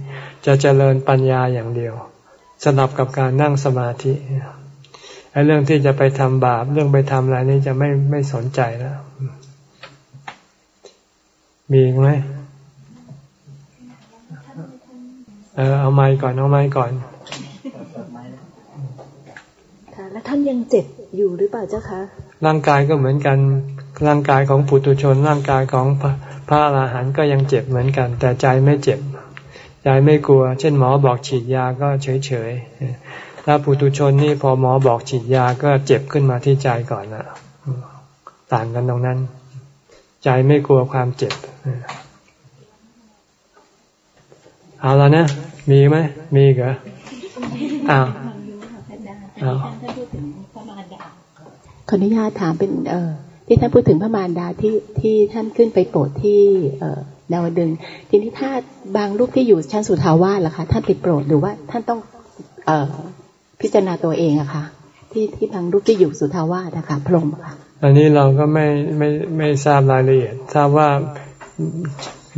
จะเจริญปัญญาอย่างเดียวสนับกับการนั่งสมาธิ ไอ้เรื่องที่จะไปทำบาปเรื่องไปทำอะไรนี่จะไม่ไม่สนใจแล้ว มีไหมเออเอาไม้ก่อนเอาไม้ก่อนค่ะแล้วท่านยังเจ็บอยู่หรือเปล่าเจ้าคะร่างกายก็เหมือนกันร่างกายของปุถุชน ร่างกายของพระอรหันต์ก็ยังเจ็บเหมือนกัน แต่ใจไม่เจ็บ ใจไม่กลัว เช่นหมอบอกฉีดยาก็เฉยเฉย ถ้าปุถุชนนี่พอหมอบอกฉีดยาก็เจ็บขึ้นมาที่ใจก่อนนะต่างกันตรงนั้น ใจไม่กลัวความเจ็บเอาแล้วนะ มีไหม มีเหรออ้าวอ้าวขออนุญาตถามเป็น เออที่ท่านพูดถึงพระมารดาที่ที่ท่านขึ้นไปโปรดที่ เออดาวดึง ทีนี้ถ้าบางรูปที่อยู่ชั้นสุทาวาสล่ะคะ ท่านไปโปรดหรือว่าท่านต้อง เออ พิจารณาตัวเองอะคะที่ที่บางรูปที่อยู่สุทาวาสนะคะพรหมค่ะอันนี้เราก็ไม่ไม่ไม่ทราบรายละเอียด ทราบว่า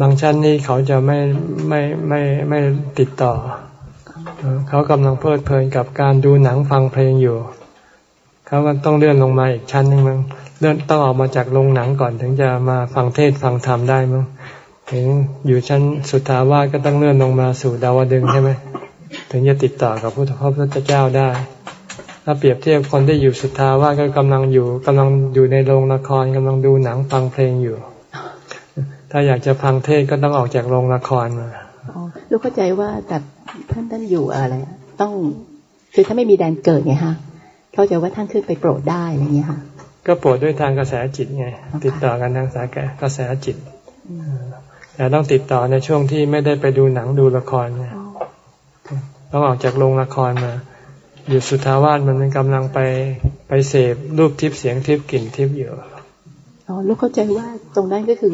บางชั้นนี้เขาจะไม่ไม่ไม่ไม่ติดต่อ เขากำลังเพลิดเพลินกับการดูหนังฟังเพลงอยู่เขาก็ต้องเลื่อนลงมาอีกชั้นหนึ่งมั้งเลื่อนต้องออกมาจากโรงหนังก่อนถึงจะมาฟังเทศฟังธรรมได้มั้งถึงอยู่ชั้นสุทาวาสก็ต้องเลื่อนลงมาสู่ดาวดึงใช่ไหม ถึงจะติดต่อกับพระพุทธเจ้าได้ ถ้าเปรียบเทียบคนที่อยู่สุทาวาสก็กำลังอยู่กำลังอยู่ในโรงละครกำลังดูหนังฟังเพลงอยู่ ถ้าอยากจะฟังเทศก็ต้องออกจากโรงละครมาอ๋อลูกเข้าใจว่าแต่ท่านท่านอยู่อะไร ต้องคือถ้าไม่มีแดนเกิดไงฮะเข้าใจว่าท่านขึ้นไปโปรดได้อะไรเงี้ยค่ะ ก็โปรดด้วยทางกระแสจิตไง ติดต่อกันทางสายกระแสจิตแต่ต้องติดต่อในช่วงที่ไม่ได้ไปดูหนังดูละครเนี่ย ต้องออกจากโรงละครมาอยู่สุทาวาสมันกำลังไปไปเสพรูปทิพย์เสียงทิพย์กลิ่นทิพย์อยู่อ๋อลูกเข้าใจว่าตรงนั้นก็คือ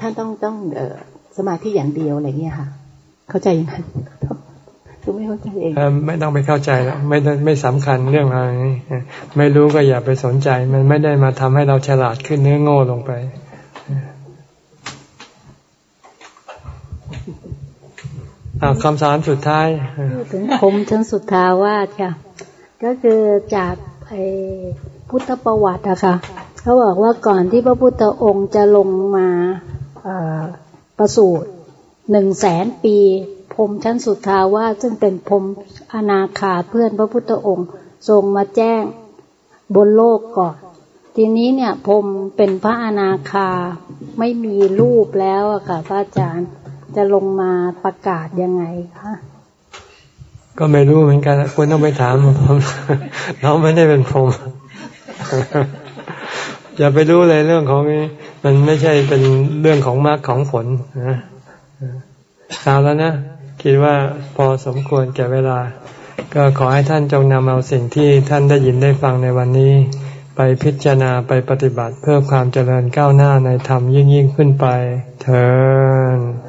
ท่านต้องต้องเออสมาธิอย่างเดียวอะไรเงี้ยค่ะ เข้าใจอย่างนั้นทุกไม่เข้าใจเองไม่ต้องไปเข้าใจแล้วไม่ไม่สำคัญเรื่องอะไรไม่รู้ก็อย่าไปสนใจ มันไม่ได้มาทำให้เราฉลาดขึ้นเนื้อโง่ลงไปอา คำสอนสุดท้ายถึงคมชั้นสุดท้าวาค่ะ ก็คือจากพุทธประวัติอะค่ะเขาบอกว่าก่อนที่พระพุทธองค์จะลงมาประสูติหนึ่งแสนปีพรมชั้นสุดทาวาซึ่งเป็นพรมอนาคาเพื่อนพระพุทธองค์ทรงมาแจ้งบนโลกก่อน ทีนี้เนี่ยพรมเป็นพระอนาคาไม่มีรูปแล้วอะค่ะพระอาจารย์ จะลงมาประกาศยังไงคะก็ไม่รู้เหมือนกันควรต้องไปถามผมเราไม่ได้เป็นพรมอย่าไปรู้เลยเรื่องของนี้มันไม่ใช่เป็นเรื่องของมรรคของผลนะตาแล้วนะคิดว่าพอสมควรแก่เวลา ก็ขอให้ท่านจงนำเอาสิ่งที่ท่านได้ยินได้ฟังในวันนี้ ไปพิจารณาไปปฏิบัติเพื่อความเจริญก้าวหน้าในธรรมยิ่งยิ่งขึ้นไปเถิด